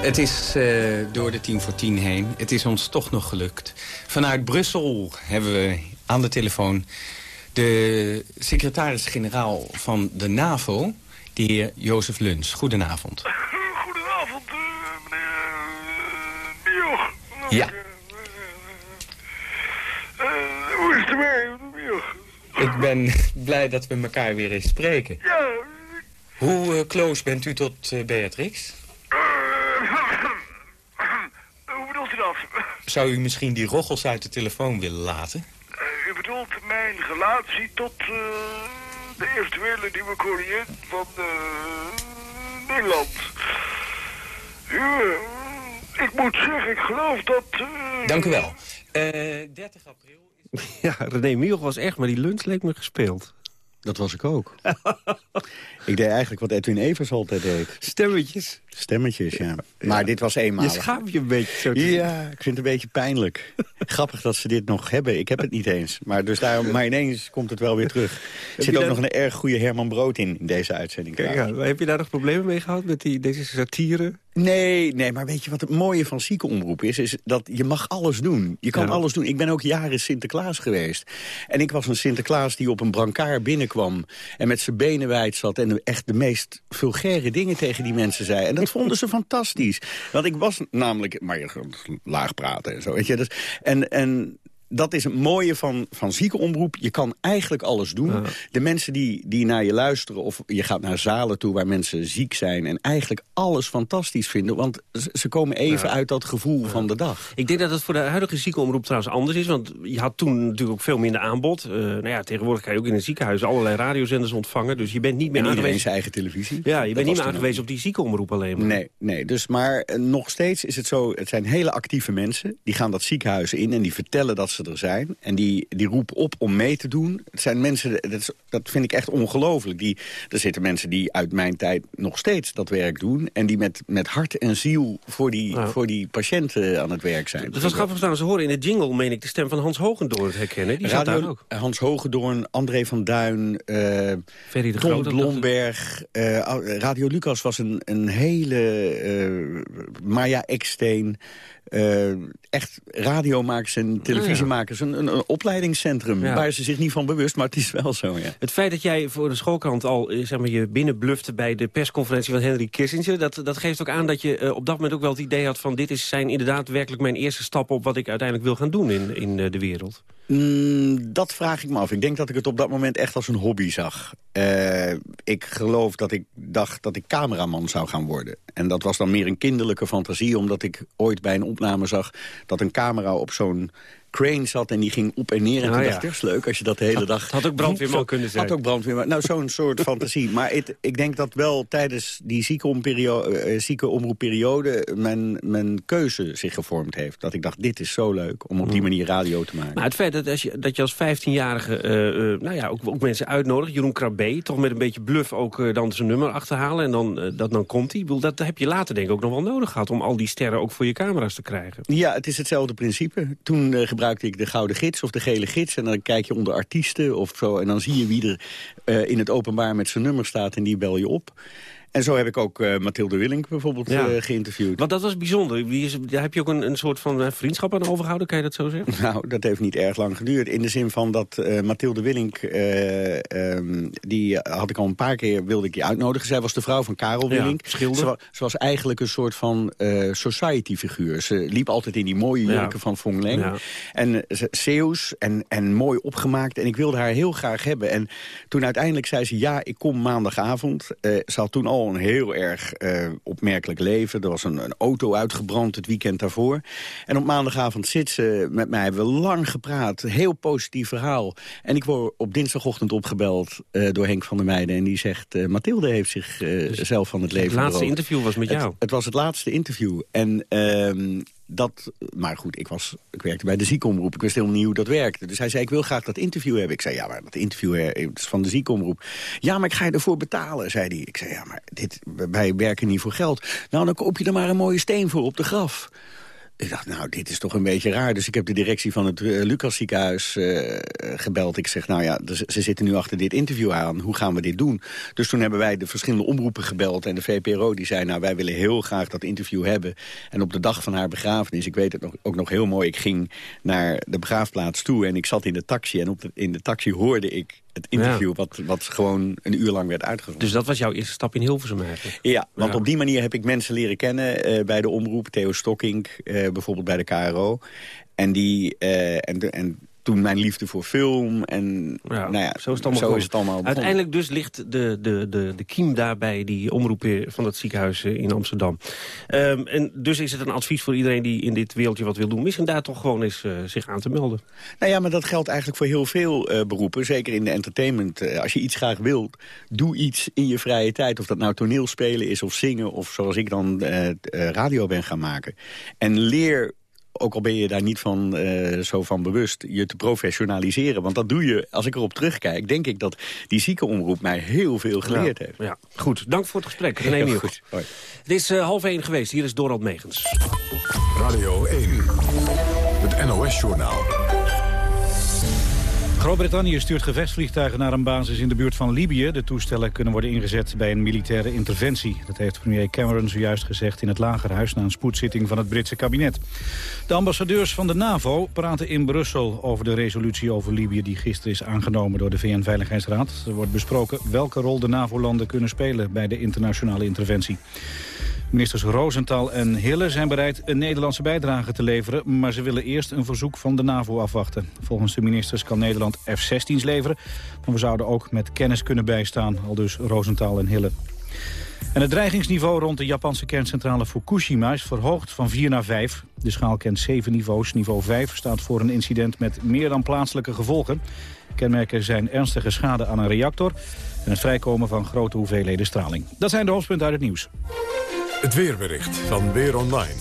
Het is uh, door de tien voor tien heen. Het is ons toch nog gelukt. Vanuit Brussel hebben we aan de telefoon... de secretaris-generaal van de NAVO, de heer Jozef Luns. Goedenavond. Goedenavond, uh, meneer uh, Mioch. Ja. hoe is het ermee, Mioch? Ik ben blij dat we elkaar weer eens spreken. Ja. Hoe uh, close bent u tot uh, Beatrix? Uh, hoe bedoelt u dat? Zou u misschien die roggels uit de telefoon willen laten? u bedoelt mijn relatie tot de eventuele nieuwe koningin van Nederland. U, ik moet zeggen, ik geloof dat... Dank u wel. 30 april... Ja, René Mioch was echt, maar die lunch leek me gespeeld. Dat was ik ook. ik deed eigenlijk wat Edwin Evers altijd deed. Stemmetjes. Stemmetjes, ja. Maar dit was eenmalig. Je schaamt je een beetje zo. Ja, ik vind het een beetje pijnlijk. Grappig dat ze dit nog hebben. Ik heb het niet eens. Maar, dus daarom, maar ineens komt het wel weer terug. Er zit ook nog een erg goede Herman Brood in, in deze uitzending. Kijk, ja, heb je daar nog problemen mee gehad met die, deze satire? Nee, nee, maar weet je wat het mooie van ziekenomroep is? Is dat je mag alles doen. Je kan ja. alles doen. Ik ben ook jaren Sinterklaas geweest. En ik was een Sinterklaas die op een brancard binnenkwam... en met zijn benen wijd zat en echt de meest vulgaire dingen tegen die mensen zei. En dat vonden ze fantastisch. Want ik was namelijk... Maar laag praten en zo, weet je. Dus, en, en dat is het mooie van, van ziekenomroep. Je kan eigenlijk alles doen. Ja. De mensen die, die naar je luisteren... of je gaat naar zalen toe waar mensen ziek zijn... en eigenlijk alles fantastisch vinden. Want ze komen even ja. uit dat gevoel ja. van de dag. Ik denk dat het voor de huidige ziekenomroep trouwens anders is. Want je had toen natuurlijk ook veel minder aanbod. Uh, nou ja, tegenwoordig kan je ook in een ziekenhuis allerlei radiozenders ontvangen. Dus je bent niet meer en aangewezen... zijn eigen televisie. Ja, je bent niet meer aangewezen op die ziekenomroep alleen maar. Nee, nee dus maar uh, nog steeds is het zo... het zijn hele actieve mensen. Die gaan dat ziekenhuis in en die vertellen dat ze er zijn. En die, die roepen op om mee te doen. Het zijn mensen, dat, is, dat vind ik echt ongelooflijk. Die, er zitten mensen die uit mijn tijd nog steeds dat werk doen. En die met, met hart en ziel voor die, ja. voor die patiënten aan het werk zijn. Dat was grappig staan. Ze horen in de jingle, meen ik, de stem van Hans Hogendoorn herkennen. Die Radio, zat daar ook. Hans Hogendoorn, André van Duin, uh, Ferry de Tom Blomberg. Uh, Radio Lucas was een, een hele... Uh, Maya Eksteen... Uh, echt radiomakers en televisiemakers. Een, een, een opleidingscentrum ja. waar ze zich niet van bewust, maar het is wel zo. Ja. Het feit dat jij voor de schoolkrant al zeg maar, je binnenblufte bij de persconferentie van Henry Kissinger... dat, dat geeft ook aan dat je uh, op dat moment ook wel het idee had van... dit is zijn inderdaad werkelijk mijn eerste stap op wat ik uiteindelijk wil gaan doen in, in uh, de wereld. Mm, dat vraag ik me af. Ik denk dat ik het op dat moment echt als een hobby zag. Uh, ik geloof dat ik dacht dat ik cameraman zou gaan worden. En dat was dan meer een kinderlijke fantasie... omdat ik ooit bij een opname zag dat een camera op zo'n crane zat en die ging op en neer. En Ah, toen ja. dacht ik, dat is leuk als je dat de hele dag... had ook brandweerman kunnen zijn. Had ook brandweerman. Nou, zo'n soort fantasie. Maar het- ik denk dat wel tijdens die ziekenomperio- eh, zieke omroepperiode... Mijn, mijn keuze zich gevormd heeft. Dat ik dacht, dit is zo leuk om op die manier radio te maken. Maar het feit dat, als je, dat je als 15-jarige eh, eh, nou ja, ook, ook mensen uitnodigt... Jeroen Krabbe, toch met een beetje bluff ook eh, dan zijn nummer achterhalen... en dan, eh, dat, dan komt hij. Dat heb je later denk ik ook nog wel nodig gehad... om al die sterren ook voor je camera's te krijgen. Ja, het is hetzelfde principe. Toen eh, gebruikte ik de gouden gids of de gele gids. En dan kijk je onder artiesten of zo. En dan zie je wie er eh, in het openbaar met zijn nummer staat. En die bel je op. En zo heb ik ook eh, Mathilde Willink bijvoorbeeld Ja. eh, geïnterviewd. Want dat was bijzonder. Wie is, daar heb je ook een, een soort van eh, vriendschap aan overgehouden, kan je dat zo zeggen? Nou, dat heeft niet erg lang geduurd. In de zin van dat Mathilde Willink, eh, ehm, die had ik al een paar keer wilde ik die uitnodigen. Zij was de vrouw van Karel Ja, Willink. schilder. Ze, wa- ze was eigenlijk een soort van eh, society-figuur. Ze liep altijd in die mooie Ja. jurken van Fong Leng. Ja. En ze- Zeeuws en, en mooi opgemaakt. En ik wilde haar heel graag hebben. En toen uiteindelijk zei ze, ja, ik kom maandagavond. Ze had toen al een heel erg eh, opmerkelijk leven. Er was een, een auto uitgebrand het weekend daarvoor. En op maandagavond zit ze met mij. Hebben we lang gepraat. Heel positief verhaal. En ik word op dinsdagochtend opgebeld eh, door Henk van der Meijden. En die zegt, eh, Mathilde heeft zich eh, zelf van het leven Dus Het laatste beroofd. interview was met Het- jou. Het, was het laatste interview. En ehm, dat, maar goed, ik, was, ik werkte bij de ziekenomroep. Ik wist helemaal niet hoe dat werkte. Dus hij zei, ik wil graag dat interview hebben. Ik zei, ja, maar dat interview eh, is van de ziekenomroep. Ja, maar ik ga je ervoor betalen, zei hij. Ik zei, ja, maar dit, wij werken niet voor geld. Nou, dan koop je er maar een mooie steen voor op de graf. Ik dacht, nou, dit is toch een beetje raar. Dus ik heb de directie van het eh, Lucas ziekenhuis eh, gebeld. Ik zeg, nou ja, dus ze zitten nu achter dit interview aan. Hoe gaan we dit doen? Dus toen hebben wij de verschillende omroepen gebeld. En de VPRO die zei, nou, wij willen heel graag dat interview hebben. En op de dag van haar begrafenis, ik weet het nog, ook nog heel mooi... ik ging naar de begraafplaats toe en ik zat in de taxi. En op in de taxi hoorde ik het interview... Wat, wat gewoon een uur lang werd uitgezonden. Dus dat was jouw eerste stap in Hilversum eigenlijk? Ja, want Ja. op die manier heb ik mensen leren kennen eh, bij de omroep. Theo Stokkink, eh, bijvoorbeeld bij de KRO. En, die, eh, en, de- en toen mijn liefde voor film. En Ja, nou ja, zo is het allemaal, zo begonnen. is het allemaal begonnen. Uiteindelijk dus ligt de, de, de, de kiem daar bij die omroep van het ziekenhuis eh, in Amsterdam. Ehm, en dus is het een advies voor iedereen die in dit wereldje wat wil doen. Misschien daar toch gewoon eens eh, zich aan te melden. Nou ja, maar dat geldt eigenlijk voor heel veel eh, beroepen. Zeker in de entertainment. Als je iets graag wilt, doe iets in je vrije tijd. Of dat nou toneelspelen is of zingen. Of zoals ik dan radio ben gaan maken. En leer ook al ben je daar niet van eh, zo van bewust, je te professionaliseren. Want dat doe je, als ik erop terugkijk, denk ik dat die ziekenomroep mij heel veel geleerd Ja, heeft. Ja, goed. Dank voor het gesprek. René Heel goed. Hoi. Het is eh, half één geweest. Hier is Dorald Megens. Radio 1. Het NOS-journaal. Groot-Brittannië stuurt gevechtsvliegtuigen naar een basis in de buurt van Libië. De toestellen kunnen worden ingezet bij een militaire interventie. Dat heeft premier Cameron zojuist gezegd in het Lagerhuis... na een spoedzitting van het Britse kabinet. De ambassadeurs van de NAVO praten in Brussel over de resolutie over Libië... die gisteren is aangenomen door de VN-veiligheidsraad. Er wordt besproken welke rol de NAVO-landen kunnen spelen... bij de internationale interventie. Ministers Rosenthal en Hille zijn bereid een Nederlandse bijdrage te leveren... maar ze willen eerst een verzoek van de NAVO afwachten. Volgens de ministers kan Nederland F-16's leveren... maar we zouden ook met kennis kunnen bijstaan, al dus Rosenthal en Hille. En het dreigingsniveau rond de Japanse kerncentrale Fukushima is verhoogd van 4 naar 5. De schaal kent 7 niveaus. Niveau 5 staat voor een incident met meer dan plaatselijke gevolgen. Kenmerken zijn ernstige schade aan een reactor... en het vrijkomen van grote hoeveelheden straling. Dat zijn de hoofdpunten uit het nieuws. Het weerbericht van Weer Online.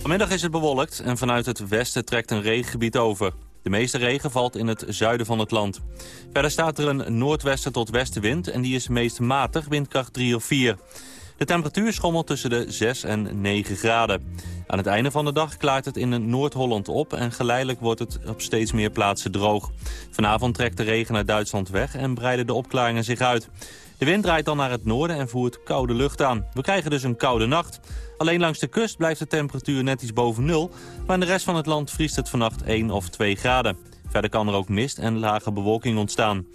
Vanmiddag is het bewolkt en vanuit het westen trekt een regengebied over. De meeste regen valt in het zuiden van het land. Verder staat er een noordwesten tot westenwind en die is meest matig, windkracht 3 of 4. De temperatuur schommelt tussen de 6 en 9 graden. Aan het einde van de dag klaart het in Noord-Holland op... en geleidelijk wordt het op steeds meer plaatsen droog. Vanavond trekt de regen naar Duitsland weg en breiden de opklaringen zich uit. De wind draait dan naar het noorden en voert koude lucht aan. We krijgen dus een koude nacht. Alleen langs de kust blijft de temperatuur net iets boven nul... maar in de rest van het land vriest het vannacht 1 of 2 graden. Verder kan er ook mist en lage bewolking ontstaan.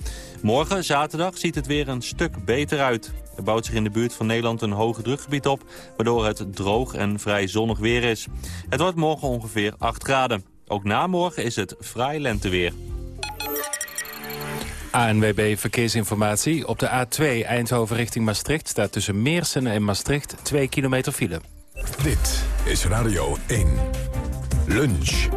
Morgen, zaterdag, ziet het weer een stuk beter uit. Er bouwt zich in de buurt van Nederland een hoge drukgebied op... waardoor het droog en vrij zonnig weer is. Het wordt morgen ongeveer 8 graden. Ook na morgen is het fraai lenteweer. ANWB Verkeersinformatie. Op de A2 Eindhoven richting Maastricht staat tussen Meersen en Maastricht 2 kilometer file. Dit is Radio 1. Lunch.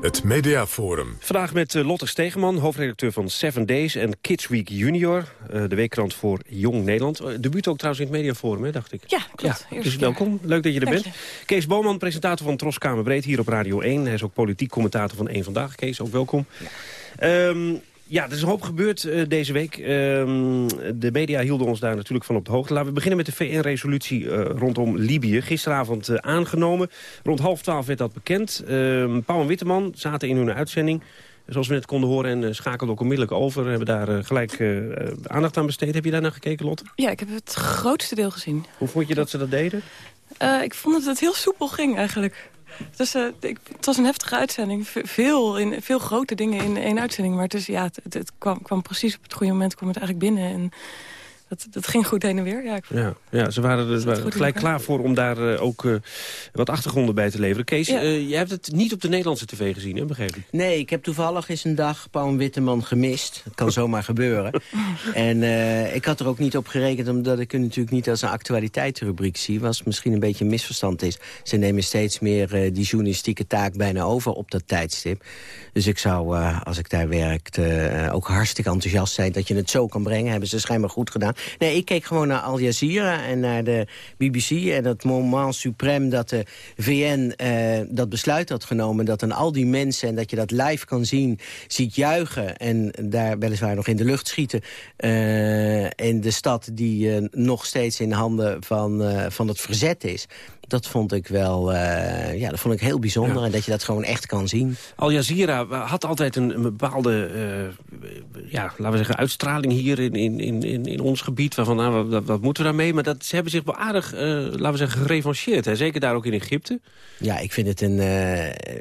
Het Mediaforum. Vandaag met uh, Lotte Stegeman, hoofdredacteur van Seven Days en Kids Week Junior. Uh, de weekkrant voor Jong Nederland. Uh, debuut ook trouwens in het Mediaforum, hè, dacht ik. Ja, klopt. Ja, dus welkom. Leuk dat je er Dank bent. Kees Boman, presentator van Troskamer Breed hier op Radio 1. Hij is ook politiek commentator van Eén Vandaag. Kees, ook welkom. Ja. Um, ja, er is een hoop gebeurd uh, deze week. Uh, de media hielden ons daar natuurlijk van op de hoogte. Laten we beginnen met de VN-resolutie uh, rondom Libië. Gisteravond aangenomen. Rond half twaalf werd dat bekend. Ehm, Pauw en Witteman zaten in hun uitzending. Zoals we net konden horen en schakelden ook onmiddellijk over. Hebben daar gelijk aandacht aan besteed. Heb je daar naar gekeken, Lotte? Ja, ik heb het grootste deel gezien. Hoe vond je dat ze dat deden? ik vond dat het heel soepel ging eigenlijk. Ik, het was een heftige uitzending. Veel, in, veel grote dingen in één uitzending. Maar ja, het, het kwam, kwam, precies op het goede moment kwam het eigenlijk binnen. En dat, dat ging goed heen en weer. Ja, ik ja, ja ze waren er waren gelijk klaar voor om daar uh, ook uh, wat achtergronden bij te leveren. Kees, ja. uh, jij hebt het niet op de Nederlandse tv gezien, hè, begreep ik? Nee, ik heb toevallig eens een dag Paul Witteman gemist. Dat kan zomaar gebeuren. En ik had er ook niet op gerekend, omdat ik het natuurlijk niet als een actualiteitsrubriek zie. Was misschien een beetje een misverstand is. Ze nemen steeds meer die journalistieke taak bijna over op dat tijdstip. Dus ik zou, als ik daar werkte, ook hartstikke enthousiast zijn dat je het zo kan brengen. Hebben ze schijnbaar goed gedaan. Nee, ik keek gewoon naar Al Jazeera en naar de BBC... en het moment suprême dat de VN uh, dat besluit had genomen... dat dan al die mensen, en dat je dat live kan zien, ziet juichen... en daar weliswaar nog in de lucht schieten... Uh, in de stad die uh, nog steeds in handen van, van het verzet is dat vond ik wel uh, ja, dat vond ik heel bijzonder. Ja. En dat je dat gewoon echt kan zien. Al Jazeera had altijd een, een bepaalde uh, ja, laten we zeggen, uitstraling hier in, in, in, in ons gebied. Waarvan, nou, wat, wat moeten we daarmee? Maar dat, ze hebben zich wel aardig, uh, laten we zeggen, gerevancheerd. Hè? Zeker daar ook in Egypte. Ja, ik vind, het een,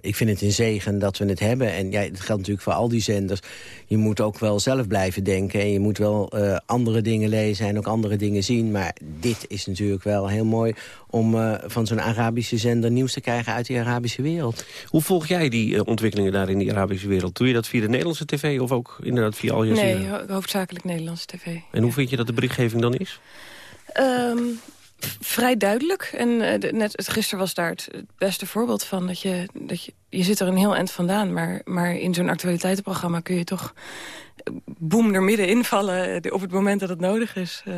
ik vind het een zegen dat we het hebben. En ja, dat geldt natuurlijk voor al die zenders. Je moet ook wel zelf blijven denken. En je moet wel andere dingen lezen en ook andere dingen zien. Maar dit is natuurlijk wel heel mooi om uh, van zo'n Arabische zender nieuws te krijgen uit die Arabische wereld. Hoe volg jij die uh, ontwikkelingen daar in die Arabische wereld? Doe je dat via de Nederlandse tv of ook inderdaad via Al Jazeera? Nee, ho hoofdzakelijk Nederlandse tv. En hoe vind je dat de berichtgeving dan is? Um, vrij duidelijk. En uh, net gisteren was daar het, beste voorbeeld van. Dat je, dat je, je zit er een heel eind vandaan. Maar, maar in zo'n actualiteitenprogramma kun je toch boem er middenin vallen op het moment dat het nodig is. Uh,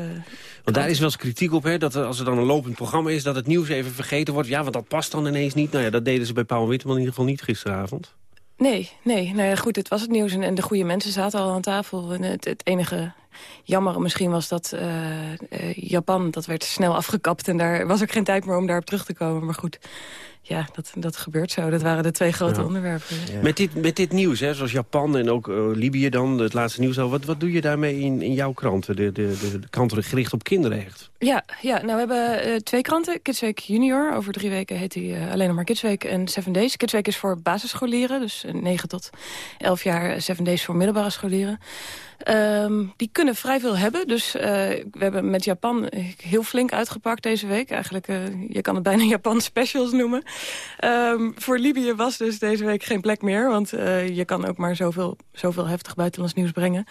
want daar is wel eens kritiek op, hè, dat als er dan een lopend programma is... dat het nieuws even vergeten wordt. Ja, want dat past dan ineens niet. Nou ja, dat deden ze bij Paul Witteman in ieder geval niet gisteravond. Nee, nee. Nou ja, goed, het was het nieuws en, en de goede mensen zaten al aan tafel. En het, het enige jammer misschien was dat uh, uh, Japan, dat werd snel afgekapt... en daar was ook geen tijd meer om daarop terug te komen. Maar goed, ja, dat, dat gebeurt zo. Dat waren de twee grote ja. onderwerpen. Ja. Met, dit, met dit nieuws, hè, zoals Japan en ook uh, Libië dan, het laatste nieuws al. Wat, wat doe je daarmee in, in jouw kranten, de, de, de, de kranten gericht op kinderen echt? Ja, ja nou we hebben uh, twee kranten. Kidsweek Junior, over drie weken heet hij uh, alleen nog maar Kidsweek. En Seven Days. Kidsweek is voor basisscholieren, dus 9 tot 11 jaar. Seven Days voor middelbare scholieren. Um, die kunnen vrij veel hebben. Dus we hebben met Japan heel flink uitgepakt deze week. Eigenlijk, je kan het bijna Japan specials noemen. Um, voor Libië was dus deze week geen plek meer. Want je kan ook maar zoveel, zoveel heftig buitenlands nieuws brengen.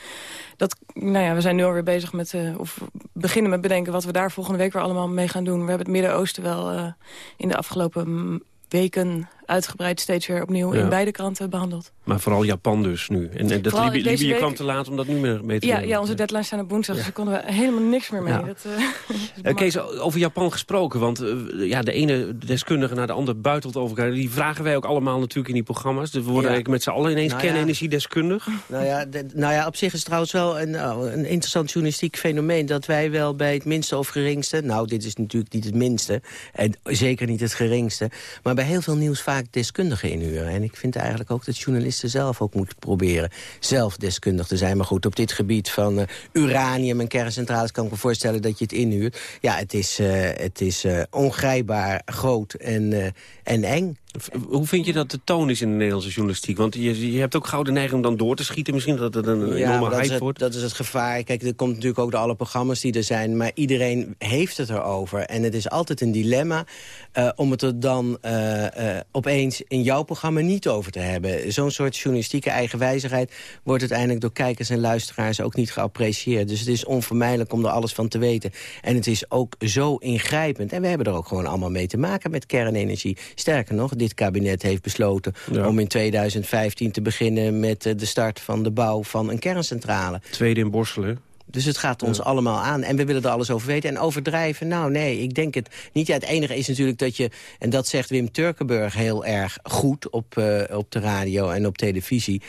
Dat, nou ja, we zijn nu alweer bezig met, of beginnen met bedenken... wat we daar volgende week weer allemaal mee gaan doen. We hebben het Midden-Oosten wel in de afgelopen weken uitgebreid steeds weer opnieuw ja. in beide kranten behandeld. Maar vooral Japan dus nu. En, en dat Libië, Libië week... kwam te laat om dat niet meer mee te ja, doen. Ja, onze deadlines zijn op woensdag, dus daar konden we helemaal niks meer mee. Ja. Dat, uh, Kees, over Japan gesproken, want uh, ja, de ene deskundige naar de andere buitelt over elkaar. Die vragen wij ook allemaal natuurlijk in die programma's. Dus we worden eigenlijk met z'n allen ineens nou kernenergiedeskundig. Nou ja, de, nou ja, op zich is het trouwens wel een, nou, een interessant journalistiek fenomeen... dat wij wel bij het minste of geringste... nou, dit is natuurlijk niet het minste en zeker niet het geringste... maar bij heel veel nieuws vaak deskundigen inhuren. En ik vind eigenlijk ook dat journalisten zelf ook moeten proberen... zelf deskundig te zijn. Maar goed, op dit gebied van uh, uranium en kerncentrales... kan ik me voorstellen dat je het inhuurt. Ja, het is, uh, het is uh, ongrijpbaar groot en, en eng. Hoe vind je dat de toon is in de Nederlandse journalistiek? Want je, je hebt ook gauw de neiging om dan door te schieten. Misschien dat het een ja, enorme hype wordt. dat is het gevaar. Kijk, er komt natuurlijk ook door alle programma's die er zijn. Maar iedereen heeft het erover. En het is altijd een dilemma uh, om het er dan uh, uh, opeens in jouw programma niet over te hebben. Zo'n soort journalistieke eigenwijzigheid wordt uiteindelijk door kijkers en luisteraars ook niet geapprecieerd. Dus het is onvermijdelijk om er alles van te weten. En het is ook zo ingrijpend. En we hebben er ook gewoon allemaal mee te maken met kernenergie. Sterker nog, dit kabinet heeft besloten... om in 2015 te beginnen met de start van de bouw van een kerncentrale. Tweede in Borselen. Dus het gaat ons allemaal aan. En we willen er alles over weten. En overdrijven, nou nee, ik denk het niet. Ja, het enige is natuurlijk dat je, en dat zegt Wim Turkenburg heel erg goed op, uh, op de radio en op televisie...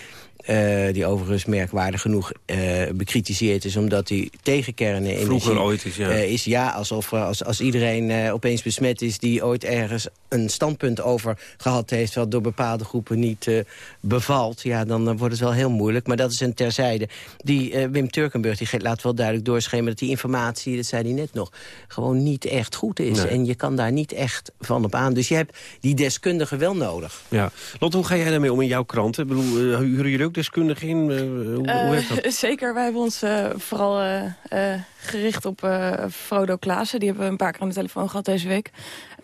Uh, die overigens merkwaardig genoeg uh, bekritiseerd is... omdat hij tegen kernenergie... Vroeger ooit is, ja. Uh, is ja, alsof als, als iedereen opeens besmet is... die ooit ergens een standpunt over gehad heeft... wat door bepaalde groepen niet bevalt... ja, dan wordt het wel heel moeilijk. Maar dat is een terzijde. Die Wim Turkenburg die laat wel duidelijk doorschemeren... dat die informatie, dat zei hij net nog, gewoon niet echt goed is. Nee. En je kan daar niet echt van op aan. Dus je hebt die deskundigen wel nodig. Ja. Lotte, hoe ga jij daarmee om in jouw krant? Ik bedoel, huren jullie ook deskundigen in? Uh, hoe, hoe dat? Uh, zeker, wij hebben ons uh, vooral gericht op Frodo Klaassen. Die hebben we een paar keer aan de telefoon gehad deze week.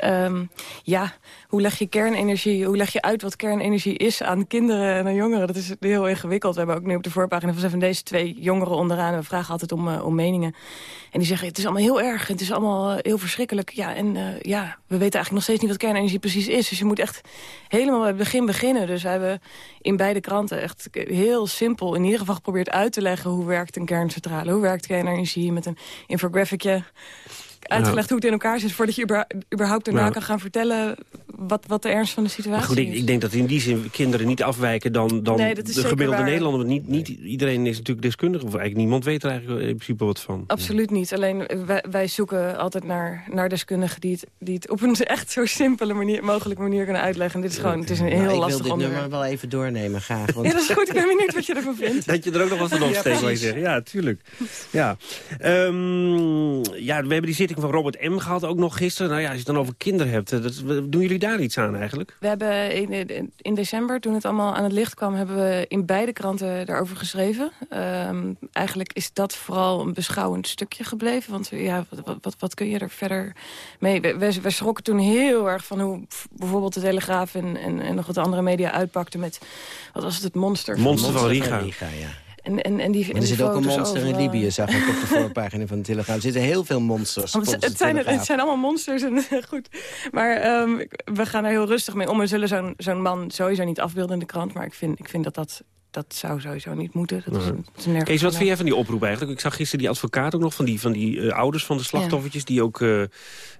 Um, ja, hoe leg je kernenergie, hoe leg je uit wat kernenergie is aan kinderen en aan jongeren? Dat is heel ingewikkeld. We hebben ook nu op de voorpagina van 7 Days twee jongeren onderaan. We vragen altijd om, om meningen. En die zeggen, het is allemaal heel erg, het is allemaal heel verschrikkelijk. Ja, en ja, we weten eigenlijk nog steeds niet wat kernenergie precies is. Dus je moet echt helemaal bij het begin beginnen. Dus we hebben in beide kranten echt heel simpel in ieder geval geprobeerd uit te leggen... hoe werkt een kerncentrale, hoe werkt kernenergie met een infographicje uitgelegd hoe het in elkaar zit... voordat je überhaupt daarna Nou. kan gaan vertellen wat, wat de ernst van de situatie goed, ik, is. ik denk dat in die zin kinderen niet afwijken dan, dan Nee, dat is de gemiddelde waar. Nederlander. Want niet, niet iedereen is natuurlijk deskundig. Of eigenlijk niemand weet er eigenlijk in principe wat van. Absoluut niet. Alleen wij, wij zoeken altijd naar, naar deskundigen die het, die het op een echt zo simpele manier, mogelijke manier kunnen uitleggen. En dit is gewoon, het is een heel Nou, ik wil lastig dit onderwerp. nummer wel even doornemen, graag. Want... Ja, dat is goed. Ik ben benieuwd wat je ervan vindt. Dat je er ook nog wat van Ja, opsteekt, wil je zeggen. Ja, tuurlijk. Ja. Ehm, ja, we hebben die zitting van Robert M. gehad ook nog gisteren. Nou ja, als je het dan over kinderen hebt, eh, dat, doen jullie daar iets aan eigenlijk? We hebben in, in- december, toen het allemaal aan het licht kwam... hebben we in beide kranten daarover geschreven. Ehm, eigenlijk is dat vooral een beschouwend stukje gebleven. Want ja, wat, wat- wat, kun je er verder mee? We, we, we schrokken toen heel erg van hoe bijvoorbeeld de Telegraaf... en, en, en nog wat andere media uitpakten met... wat was het, het monster? van- Monster van Riga. ja. En, en, en die, er zit ook een monster in. Libië, zag ik op de voorpagina van de Telegraaf. Er zitten heel veel monsters. Want het, zijn, het zijn allemaal monsters en goed. Maar ehm, we gaan er heel rustig mee om. We zullen zo'n zo'n man sowieso niet afbeelden in de krant. Maar ik vind, ik vind dat dat, dat zou sowieso niet moeten. Dat is, een- dat is een nergens Kees, wat vind jij van die oproep eigenlijk? Ik zag gisteren die advocaat ook nog van die, van die eh, ouders van de slachtoffertjes... die ook eh, eh,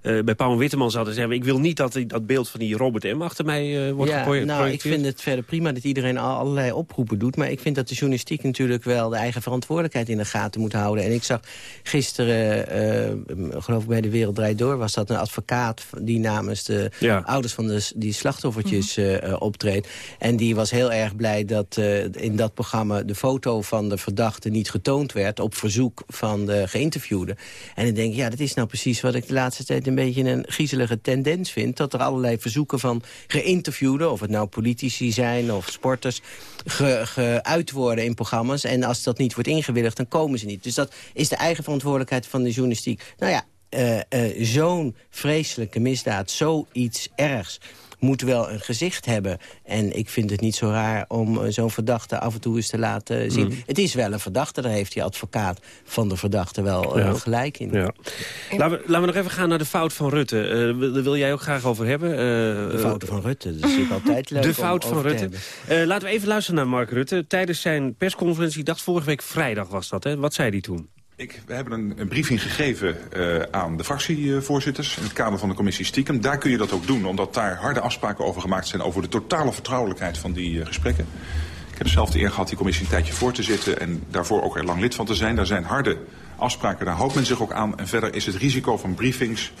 bij Paul Witteman zaten en zeiden... ik wil niet dat die- dat beeld van die Robert M. achter mij eh, wordt ja, geproje- nou, ik geprojecteerd. vind het verder prima dat iedereen al allerlei oproepen doet. Maar ik vind dat de journalistiek natuurlijk wel de eigen verantwoordelijkheid in de gaten moet houden. En ik zag gisteren, eh, geloof ik bij De Wereld Draait Door... was dat een advocaat die namens de Ja. ouders van de, die slachtoffertjes eh, eh, optreedt. En die was heel erg blij dat eh, in dat programma de foto van de verdachte niet getoond werd... op verzoek van de geïnterviewde. En ik denk, ja, dat is nou precies wat ik de laatste tijd een beetje een griezelige tendens vind. Dat er allerlei verzoeken van geïnterviewden, of het nou politici zijn of sporters, ge, geuit worden in programma's. En als dat niet wordt ingewilligd, dan komen ze niet. Dus dat is de eigen verantwoordelijkheid van de journalistiek. Nou ja, eh, eh, zo'n vreselijke misdaad, zoiets ergs moet wel een gezicht hebben. En ik vind het niet zo raar om eh, zo'n verdachte af en toe eens te laten zien. Mhm. Het is wel een verdachte, daar heeft die advocaat van de verdachte wel eh, Ja. gelijk in. Ja. Laten, we, laten we nog even gaan naar de fout van Rutte. Eh, wil- daar wil jij ook graag over hebben. De fouten van Rutte, dat is natuurlijk altijd leuk De fout van Rutte. Eh, laten we even luisteren naar Mark Rutte. Tijdens zijn persconferentie, ik dacht vorige week vrijdag was dat. Hè? Wat zei hij toen? Ik, we hebben een, een briefing gegeven eh, aan de fractievoorzitters in het kader van de commissie Stiekem. Daar kun je dat ook doen, omdat daar harde afspraken over gemaakt zijn over de totale vertrouwelijkheid van die eh, gesprekken. Ik heb zelf de eer gehad die commissie een tijdje voor te zitten en daarvoor ook er lang lid van te zijn. Daar zijn harde afspraken, daar houdt men zich ook aan. En verder is het risico van briefings,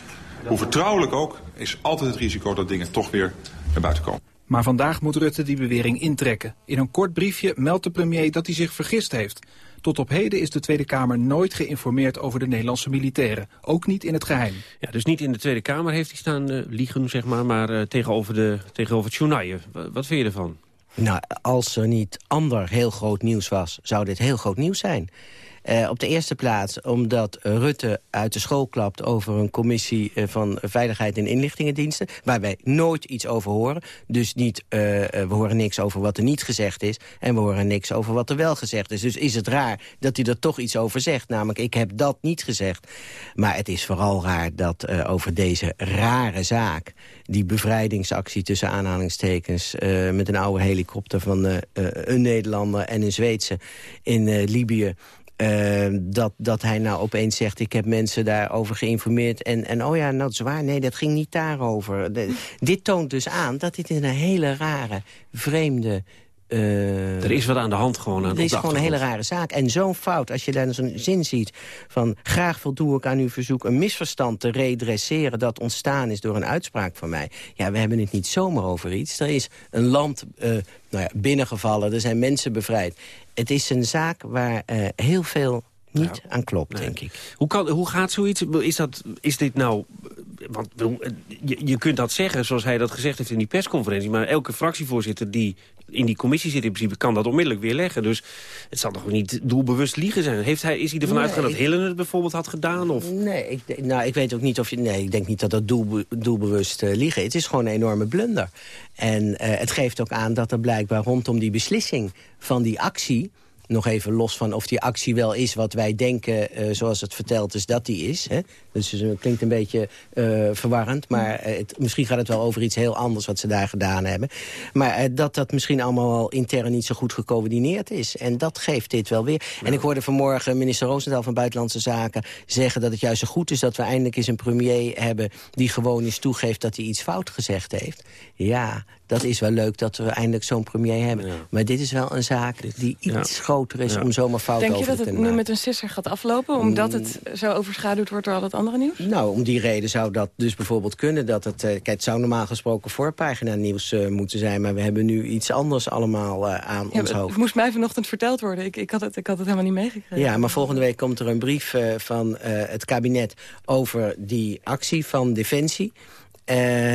hoe vertrouwelijk ook, is altijd het risico dat dingen toch weer naar buiten komen. Maar vandaag moet Rutte die bewering intrekken. In een kort briefje meldt de premier dat hij zich vergist heeft. Tot op heden is de Tweede Kamer nooit geïnformeerd over de Nederlandse militairen. Ook niet in het geheim. Ja, dus niet in de Tweede Kamer heeft hij staan eh, liegen, zeg maar, maar eh, tegenover, de, tegenover het wat vind je ervan? Nou, als er niet ander heel groot nieuws was, zou dit heel groot nieuws zijn. Uh, op de eerste plaats omdat Rutte uit de school klapt... over een commissie uh, van Veiligheid en Inlichtingendiensten... waar wij nooit iets over horen. Dus niet, uh, we horen niks over wat er niet gezegd is... en we horen niks over wat er wel gezegd is. Dus is het raar dat hij er toch iets over zegt. Namelijk, ik heb dat niet gezegd. Maar het is vooral raar dat over deze rare zaak... die bevrijdingsactie tussen aanhalingstekens... met een oude helikopter van een Nederlander en een Zweedse in Libië... Uh, dat, dat hij nou opeens zegt, ik heb mensen daarover geïnformeerd. En, en oh ja, nou zwaar, nee, dat ging niet daarover. De, dit toont dus aan dat dit een hele rare, vreemde... Uh, er is wat aan de hand gewoon. Aan er is gewoon een hele rare zaak. En zo'n fout, als je daar zo'n zin ziet van... graag voldoe ik aan uw verzoek een misverstand te redresseren... dat ontstaan is door een uitspraak van mij. Ja, we hebben het niet zomaar over iets. Er is een land uh, nou ja, binnengevallen, er zijn mensen bevrijd het is een zaak waar uh, heel veel niet aan klopt, nee. denk ik. Hoe, kan, hoe gaat zoiets? Is, dat, is dit nou... Want je, je kunt dat zeggen, zoals hij dat gezegd heeft in die persconferentie... maar elke fractievoorzitter die in die commissie zit in principe... kan dat onmiddellijk weer leggen. Dus het zal toch niet doelbewust liegen zijn? Heeft hij, is hij ervan nee, uitgegaan dat Hillen het bijvoorbeeld had gedaan? Of? Nee, ik, nou, ik weet ook niet of je... Nee, ik denk niet dat dat doelbe, doelbewust uh, liegen Het is gewoon een enorme blunder. En uh, het geeft ook aan dat er blijkbaar rondom die beslissing van die actie nog even los van of die actie wel is wat wij denken... Uh, zoals het verteld is dat die is. Hè? Dus het klinkt een beetje uh, verwarrend. Maar uh, het, misschien gaat het wel over iets heel anders wat ze daar gedaan hebben. Maar dat dat misschien allemaal wel intern niet zo goed gecoördineerd is. En dat geeft dit wel weer. Ja. En ik hoorde vanmorgen minister Roosendaal van Buitenlandse Zaken... zeggen dat het juist zo goed is dat we eindelijk eens een premier hebben... die gewoon eens toegeeft dat hij iets fout gezegd heeft. Ja, dat is wel leuk dat we eindelijk zo'n premier hebben. Ja. Maar dit is wel een zaak die iets ja. groter is ja. om zomaar fout Denk over te Denk je dat het nu met een sisser gaat aflopen... omdat het zo overschaduwd wordt door al het andere nieuws? Nou, om die reden zou dat dus bijvoorbeeld kunnen. Dat het, uh, kijk, het zou normaal gesproken voorpagina nieuws uh, moeten zijn... maar we hebben nu iets anders allemaal uh, aan ons hoofd. Het moest mij vanochtend verteld worden. Ik, ik, had, het, ik had het helemaal niet meegekregen. Ja, maar volgende week komt er een brief van het kabinet... over die actie van Defensie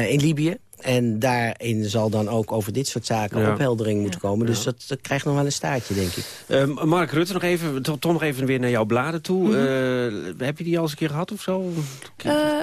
in Libië. En daarin zal dan ook over dit soort zaken ja. opheldering moeten komen. Dus dat, dat, krijgt nog wel een staartje, denk ik. Uh, Mark Rutte, nog even, toch nog even weer naar jouw bladen toe. Mm -hmm. uh, heb je die al eens een keer gehad of zo? Uh,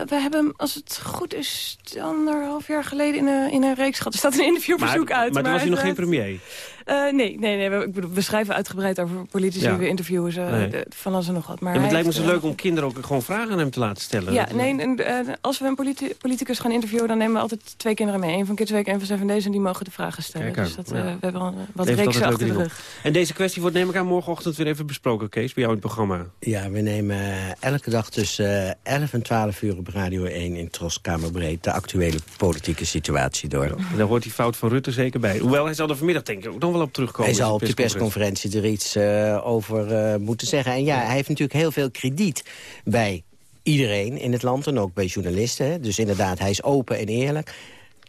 we hebben hem, als het goed is, anderhalf jaar geleden in een, in een reeks gehad. Er staat een interviewverzoek maar, uit. Maar, maar toen was hij nog geen premier? Uh, nee, nee, nee we, we, schrijven uitgebreid over politici, ja. we interviewen ze, nee. de, van alles en nog wat. Maar ja, het lijkt me zo leuk om kinderen ook gewoon vragen aan hem te laten stellen. Ja, nee, en, uh, als we een politi politicus gaan interviewen... dan nemen we altijd twee kinderen mee. Eén van Kidsweek en van Seven Days en die mogen de vragen stellen. Kijk, dus dat, ja. uh, we hebben al wat reeksen achter de rug. En deze kwestie wordt neem ik aan morgenochtend weer even besproken, Kees, bij jou in het programma. Ja, we nemen elke dag tussen 11 en 12 uur op Radio 1 in Troskamerbreed... de actuele politieke situatie door. En daar hoort die fout van Rutte zeker bij. Hoewel, hij zal er vanmiddag denk ik nog wel op terugkomen. Hij zal op de persconferentie er iets uh, over uh, moeten zeggen. En ja, hij heeft natuurlijk heel veel krediet bij iedereen in het land en ook bij journalisten. Hè. Dus inderdaad, hij is open en eerlijk.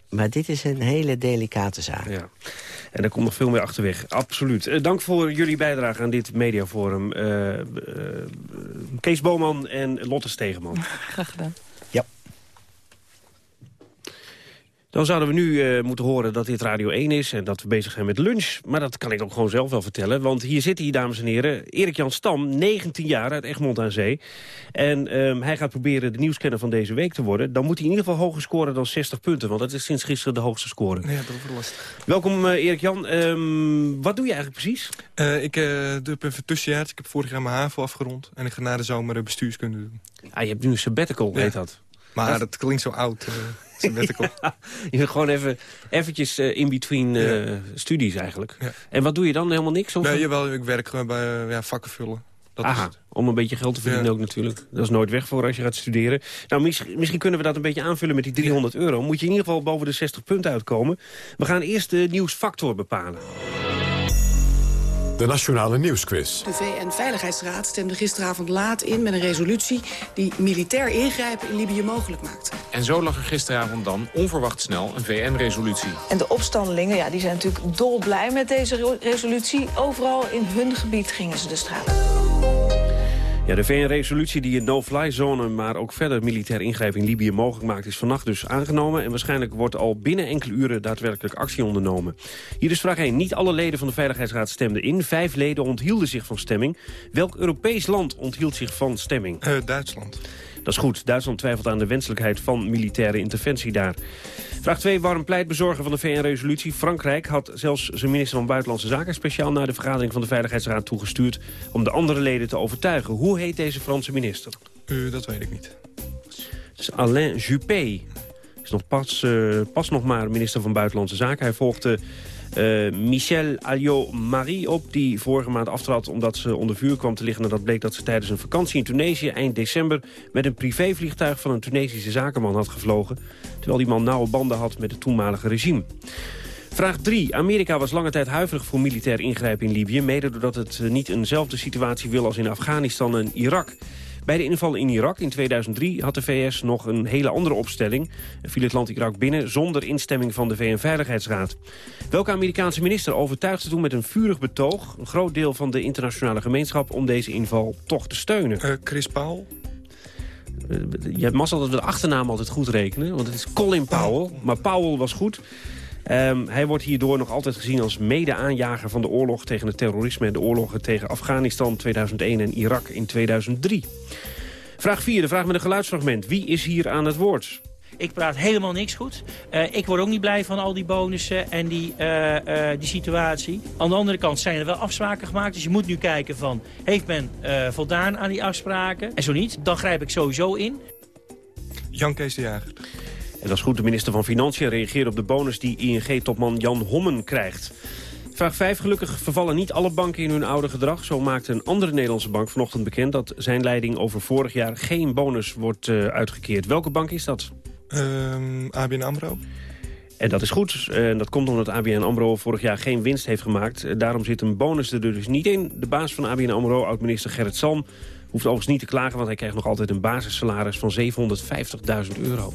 Maar dit is een hele delicate zaak. Ja. En er komt nog veel meer achterweg. Absoluut. Uh, dank voor jullie bijdrage aan dit mediaforum. Uh, uh, Kees Boman en Lotte Stegeman. Graag gedaan. Ja. Dan zouden we nu uh, moeten horen dat dit Radio 1 is en dat we bezig zijn met lunch. Maar dat kan ik ook gewoon zelf wel vertellen. Want hier zit hij, dames en heren, Erik-Jan Stam, 19 jaar uit Egmond aan Zee. En um, hij gaat proberen de nieuwskenner van deze week te worden. Dan moet hij in ieder geval hoger scoren dan 60 punten. Want dat is sinds gisteren de hoogste score. Ja, dat wordt lastig. Welkom uh, Erik-Jan. Um, wat doe je eigenlijk precies? Uh, ik doe een tussenjaar. Ik heb vorig jaar mijn HAVO afgerond. En ik ga na de zomer bestuurskunde doen. Ah, je hebt nu een sabbatical, ja. heet dat. Maar dat, dat klinkt zo oud. ja, je wil gewoon even eventjes uh, in between ja. studies eigenlijk. Ja. En wat doe je dan? Helemaal niks? Of? Nee, jawel, ik werk bij ja, vakken vullen. Dat Aha, is om een beetje geld te verdienen ook natuurlijk. Dat is nooit weg voor als je gaat studeren. Nou, misschien, misschien kunnen we dat een beetje aanvullen met die 300 euro. Moet je in ieder geval boven de 60 punten uitkomen. We gaan eerst de nieuwsfactor bepalen. De Nationale Nieuwsquiz. De VN-veiligheidsraad stemde gisteravond laat in met een resolutie... die militair ingrijpen in Libië mogelijk maakt. En zo lag er gisteravond dan onverwacht snel een VN-resolutie. En de opstandelingen ja, die zijn natuurlijk dolblij met deze resolutie. Overal in hun gebied gingen ze de straat. Ja, de VN-resolutie die een no-fly-zone, maar ook verder militair ingrijpen in Libië mogelijk maakt, is vannacht dus aangenomen. En waarschijnlijk wordt al binnen enkele uren daadwerkelijk actie ondernomen. Hier is vraag 1. Niet alle leden van de Veiligheidsraad stemden in. Vijf leden onthielden zich van stemming. Welk Europees land onthield zich van stemming? Uh, Duitsland. Dat is goed. Duitsland twijfelt aan de wenselijkheid van militaire interventie daar. Vraag 2. Waarom pleitbezorger van de VN-resolutie? Frankrijk had zelfs zijn minister van Buitenlandse Zaken... speciaal naar de vergadering van de Veiligheidsraad toegestuurd... om de andere leden te overtuigen. Hoe heet deze Franse minister? Uh, dat weet ik niet. Het is Alain Juppé. is nog pas, uh, pas nog maar minister van Buitenlandse Zaken. Hij volgde uh, Michel Alliot-Marie op, die vorige maand aftrad omdat ze onder vuur kwam te liggen. Nadat bleek dat ze tijdens een vakantie in Tunesië eind december met een privévliegtuig van een Tunesische zakenman had gevlogen. Terwijl die man nauwe banden had met het toenmalige regime. Vraag 3. Amerika was lange tijd huiverig voor militair ingrijpen in Libië... mede doordat het niet eenzelfde situatie wil als in Afghanistan en Irak. Bij de inval in Irak in 2003 had de VS nog een hele andere opstelling... en viel het land Irak binnen zonder instemming van de VN-veiligheidsraad. Welke Amerikaanse minister overtuigde toen met een vurig betoog... een groot deel van de internationale gemeenschap om deze inval toch te steunen? Uh, Chris Powell? Uh, je dat we de achternaam altijd goed rekenen, want het is Colin Powell. Maar Powell was goed. Um, hij wordt hierdoor nog altijd gezien als mede-aanjager van de oorlog tegen het terrorisme... en de oorlogen tegen Afghanistan 2001 en Irak in 2003. Vraag 4, de vraag met een geluidsfragment. Wie is hier aan het woord? Ik praat helemaal niks goed. Uh, ik word ook niet blij van al die bonussen en die, uh, uh, die situatie. Aan de andere kant zijn er wel afspraken gemaakt. Dus je moet nu kijken van, heeft men voldaan aan die afspraken? En zo niet, dan grijp ik sowieso in. Jan Kees de Jager. En dat is goed, de minister van Financiën reageert op de bonus die ING-topman Jan Hommen krijgt. Vraag 5. Gelukkig vervallen niet alle banken in hun oude gedrag. Zo maakte een andere Nederlandse bank vanochtend bekend... dat zijn leiding over vorig jaar geen bonus wordt uh, uitgekeerd. Welke bank is dat? Um, ABN AMRO. En dat is goed. En dat komt omdat ABN AMRO vorig jaar geen winst heeft gemaakt. Daarom zit een bonus er dus niet in. De baas van ABN AMRO, oud-minister Gerrit Salm... hoeft overigens niet te klagen, want hij krijgt nog altijd een basissalaris van 750.000 euro.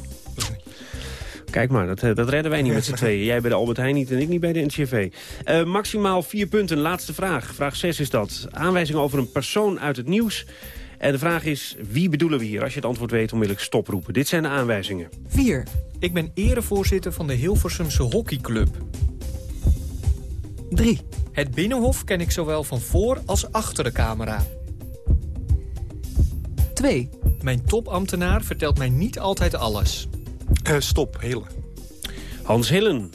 Kijk maar, dat, dat redden wij niet met z'n tweeën. Jij bij de Albert Heijn niet en ik niet bij de NCV. Uh, maximaal vier punten, laatste vraag. Vraag 6 is dat. Aanwijzing over een persoon uit het nieuws. En de vraag is, wie bedoelen we hier? Als je het antwoord weet, onmiddellijk stoproepen. Dit zijn de aanwijzingen. 4. Ik ben erevoorzitter van de Hilversumse hockeyclub. 3. Het Binnenhof ken ik zowel van voor als achter de camera. 2. Mijn topambtenaar vertelt mij niet altijd alles. Uh, stop, Hille. Hans Hillen.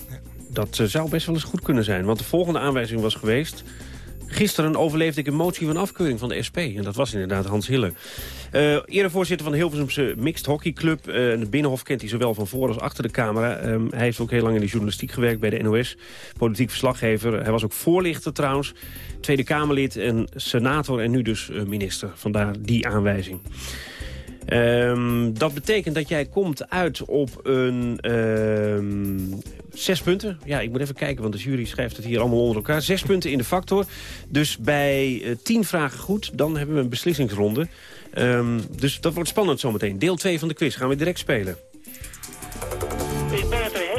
Dat uh, zou best wel eens goed kunnen zijn. Want de volgende aanwijzing was geweest... Gisteren overleefde ik een motie van afkeuring van de SP. En dat was inderdaad Hans Hille. Uh, eerder voorzitter van de Hilversumse Mixed Hockey Club. Uh, de Binnenhof kent hij zowel van voor als achter de camera. Um, hij heeft ook heel lang in de journalistiek gewerkt bij de NOS. Politiek verslaggever. Hij was ook voorlichter trouwens. Tweede Kamerlid en senator en nu dus minister. Vandaar die aanwijzing. Um, dat betekent dat jij komt uit op een um, zes punten. Ja, ik moet even kijken, want de jury schrijft het hier allemaal onder elkaar. Zes punten in de factor. Dus bij uh, tien vragen goed, dan hebben we een beslissingsronde. Um, dus dat wordt spannend zometeen. Deel 2 van de quiz gaan we direct spelen.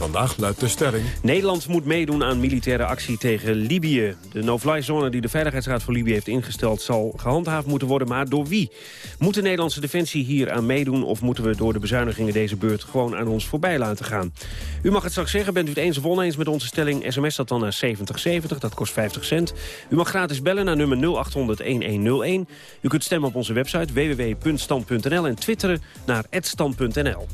Vandaag luidt de stelling... Nederland moet meedoen aan militaire actie tegen Libië. De no-fly-zone die de Veiligheidsraad voor Libië heeft ingesteld... zal gehandhaafd moeten worden, maar door wie? Moet de Nederlandse Defensie hier aan meedoen... of moeten we door de bezuinigingen deze beurt gewoon aan ons voorbij laten gaan? U mag het straks zeggen, bent u het eens of oneens met onze stelling? SMS dat dan naar 7070, dat kost 50 cent. U mag gratis bellen naar nummer 0800-1101. U kunt stemmen op onze website www.stand.nl... en twitteren naar @stand.nl.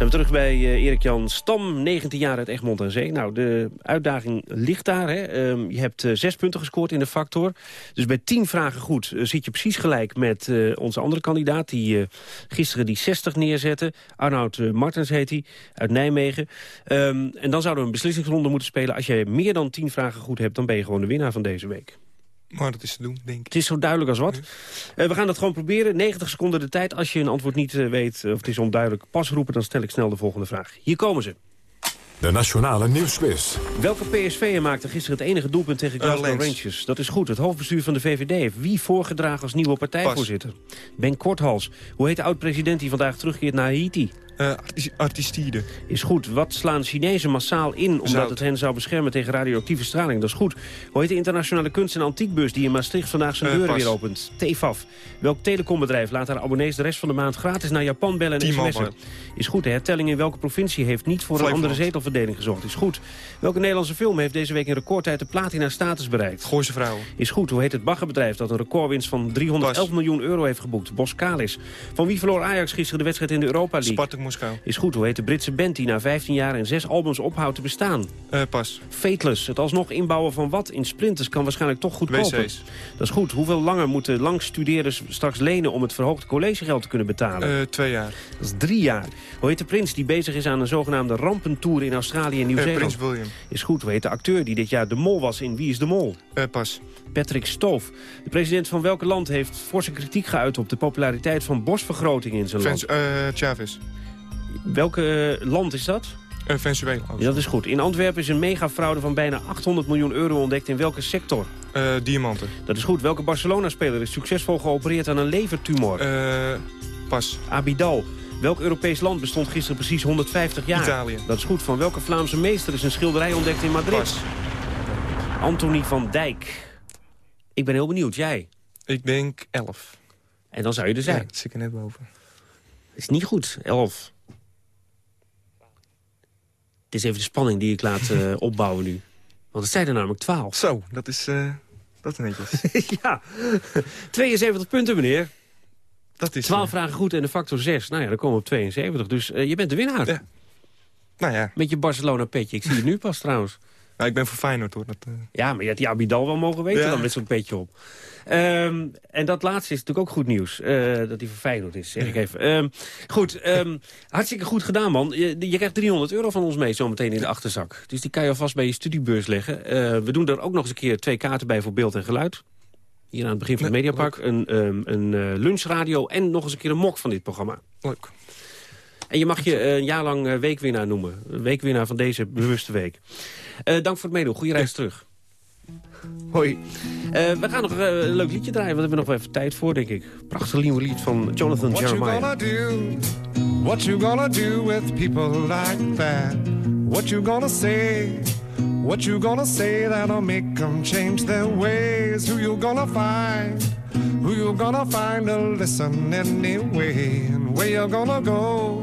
Zijn we terug bij uh, Erik-Jan Stam, 19 jaar uit Egmond aan Zee. Nou, de uitdaging ligt daar. Hè. Um, je hebt uh, zes punten gescoord in de factor. Dus bij tien vragen goed uh, zit je precies gelijk met onze andere kandidaat... die gisteren die 60 neerzette. Arnoud Martens heet hij, uit Nijmegen. Um, en dan zouden we een beslissingsronde moeten spelen. Als je meer dan tien vragen goed hebt, dan ben je gewoon de winnaar van deze week. Maar dat is te doen, denk ik. Het is zo duidelijk als wat. Uh, we gaan dat gewoon proberen. 90 seconden de tijd. Als je een antwoord niet uh, weet of het is onduidelijk, pas roepen. Dan stel ik snel de volgende vraag. Hier komen ze. De Nationale Nieuwsquiz. Welke PSV'er maakte gisteren het enige doelpunt tegen Glasgow. Rangers? Dat is goed. Het hoofdbestuur van de VVD heeft wie voorgedragen als nieuwe partijvoorzitter? Ben Korthals. Hoe heet de oud-president die vandaag terugkeert naar Haiti? Artistide. Is goed. Wat slaan Chinezen massaal in omdat Zout. het hen zou beschermen tegen radioactieve straling? Dat is goed. Hoe heet de internationale kunst- en antiekbeurs die in Maastricht vandaag zijn Eh, deuren weer opent? TFAF. Welk telecombedrijf laat haar abonnees de rest van de maand gratis naar Japan bellen en sms'en? Is goed. De hertelling in welke provincie heeft niet voor een andere zetelverdeling gezorgd? Is goed. Welke Nederlandse film heeft deze week in recordtijd de platina-status bereikt? Gooise vrouwen. Is goed. Hoe heet het baggerbedrijf dat een recordwinst van 311 miljoen euro heeft geboekt? Boskalis. Van wie verloor Ajax gisteren de wedstrijd in de Europa League? Spartak Moskou. Is goed. Hoe heet de Britse band die na 15 jaar en 6 albums ophoudt te bestaan? Eh, pas. Fateless. Het alsnog inbouwen van wat in sprinters kan waarschijnlijk toch goedkoper. WC's. Dat is goed. Hoeveel langer moeten langstudeerders straks lenen om het verhoogde collegegeld te kunnen betalen? Eh, twee jaar. Dat is drie jaar. Hoe heet de prins die bezig is aan een zogenaamde rampentour in Australië en Eh, Nieuw-Zeeland? Prins William. Is goed. Hoe heet de acteur die dit jaar de mol was in Wie is de Mol? Pas. Patrick Stoof. De president van welk land heeft forse kritiek geuit op de populariteit van borstvergroting in zijn Vens, land? Chavez. Welke eh, land is dat? Eh, Venezuela. Ja, dat is goed. In Antwerpen is een megafraude van bijna 800 miljoen euro ontdekt. In welke sector? Eh, diamanten. Dat is goed. Welke Barcelona-speler is succesvol geopereerd aan een levertumor? Pas. Abidal. Welk Europees land bestond gisteren precies 150 jaar? Italië. Dat is goed. Van welke Vlaamse meester is een schilderij ontdekt in Madrid? Pas. Anthony van Dijk. Ik ben heel benieuwd. Jij? Ik denk elf. En dan zou je er Ja, zijn. dat zit ik er net boven. is niet goed. 11. Het is even de spanning die ik laat eh, opbouwen nu. Want het zijn er namelijk 12. Zo, dat is, eh, dat netjes. ja, 72 punten, meneer. Dat is... 12 vragen goed en de factor 6. Nou ja, dan komen we op 72. Dus eh, je bent de winnaar. Ja. Nou ja. Met je Barcelona-petje. Ik zie het nu pas trouwens. Nou, ik ben voor Feyenoord hoor. Dat, eh, Ja, maar je had die Abidal wel mogen weten Ja. dan met zo'n petje op. Ehm, en dat laatste is natuurlijk ook goed nieuws. eh, dat hij voor Feyenoord is, zeg ik even. Ehm, goed, ehm, hartstikke goed gedaan, man. Je, je krijgt 300 euro van ons mee zometeen in de achterzak. Dus die kan je alvast bij je studiebeurs leggen. Eh, we doen er ook nog eens een keer twee kaarten bij voor beeld en geluid. Hier aan het begin van het Mediapark. Een, een lunchradio en nog eens een keer een mok van dit programma. Leuk. En je mag je een jaar lang weekwinnaar noemen. Weekwinnaar van deze bewuste week. Eh, dank voor het meedoen. Goeie reis terug. Hoi. Eh, we gaan nog eh, een leuk liedje draaien, want we hebben nog wel even tijd voor, denk ik. Prachtig nieuwe lied van Jonathan What you Jeremiah. gonna do? What you gonna do with people like that? What you gonna say? What you gonna say that'll make them change their ways? Who you gonna find? Who you gonna find to listen anyway? And where you gonna go?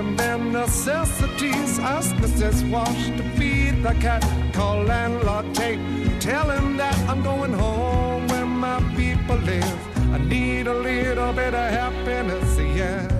Only bare necessities. Ask Mrs. Wash to feed the cat. Call landlord Tate. Tell him that I'm going home where my people live. I need a little bit of happiness, yeah.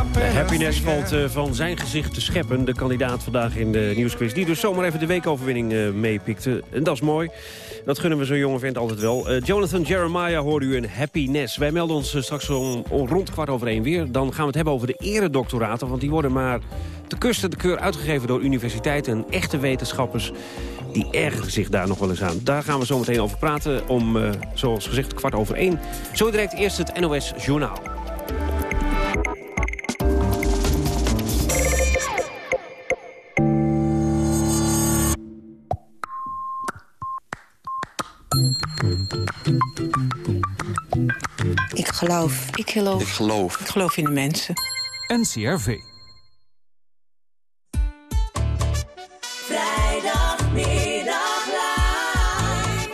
valt eh, van zijn gezicht te scheppen. De kandidaat vandaag in de nieuwsquiz. Die dus zomaar even de weekoverwinning uh, meepikte. En dat is mooi. Dat gunnen we zo'n jonge vent altijd wel. Eh, Jonathan Jeremiah hoorde u een happiness. Wij melden ons straks om, om, rond kwart over één weer. Dan gaan we het hebben over de eredoctoraten. Want die worden maar te kusten de keur uitgegeven door universiteiten en echte wetenschappers. Die ergeren zich daar nog wel eens aan. Daar gaan we zo meteen over praten om, zoals gezegd, kwart over één. Zo direct eerst het NOS Journaal. Ik geloof. Ik geloof. Ik geloof. Ik geloof in de mensen. NCRV. Vrijdagmiddag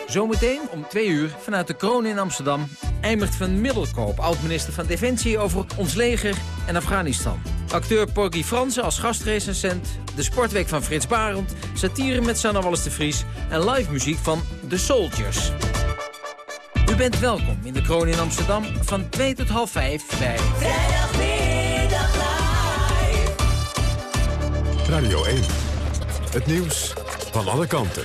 Zometeen om twee uur vanuit de kroon in Amsterdam... Eimert van Middelkoop, oud-minister van Defensie... over ons leger en Afghanistan. Acteur Porgy Fransen als gastrecensent. De sportweek van Frits Barend. Satire met Sanne Wallis de Vries. En live muziek van The Soldiers. U bent welkom in de Kroon in Amsterdam van 2 tot half 5 bij... Vrijdagmiddag live. Radio 1. Het nieuws van alle kanten.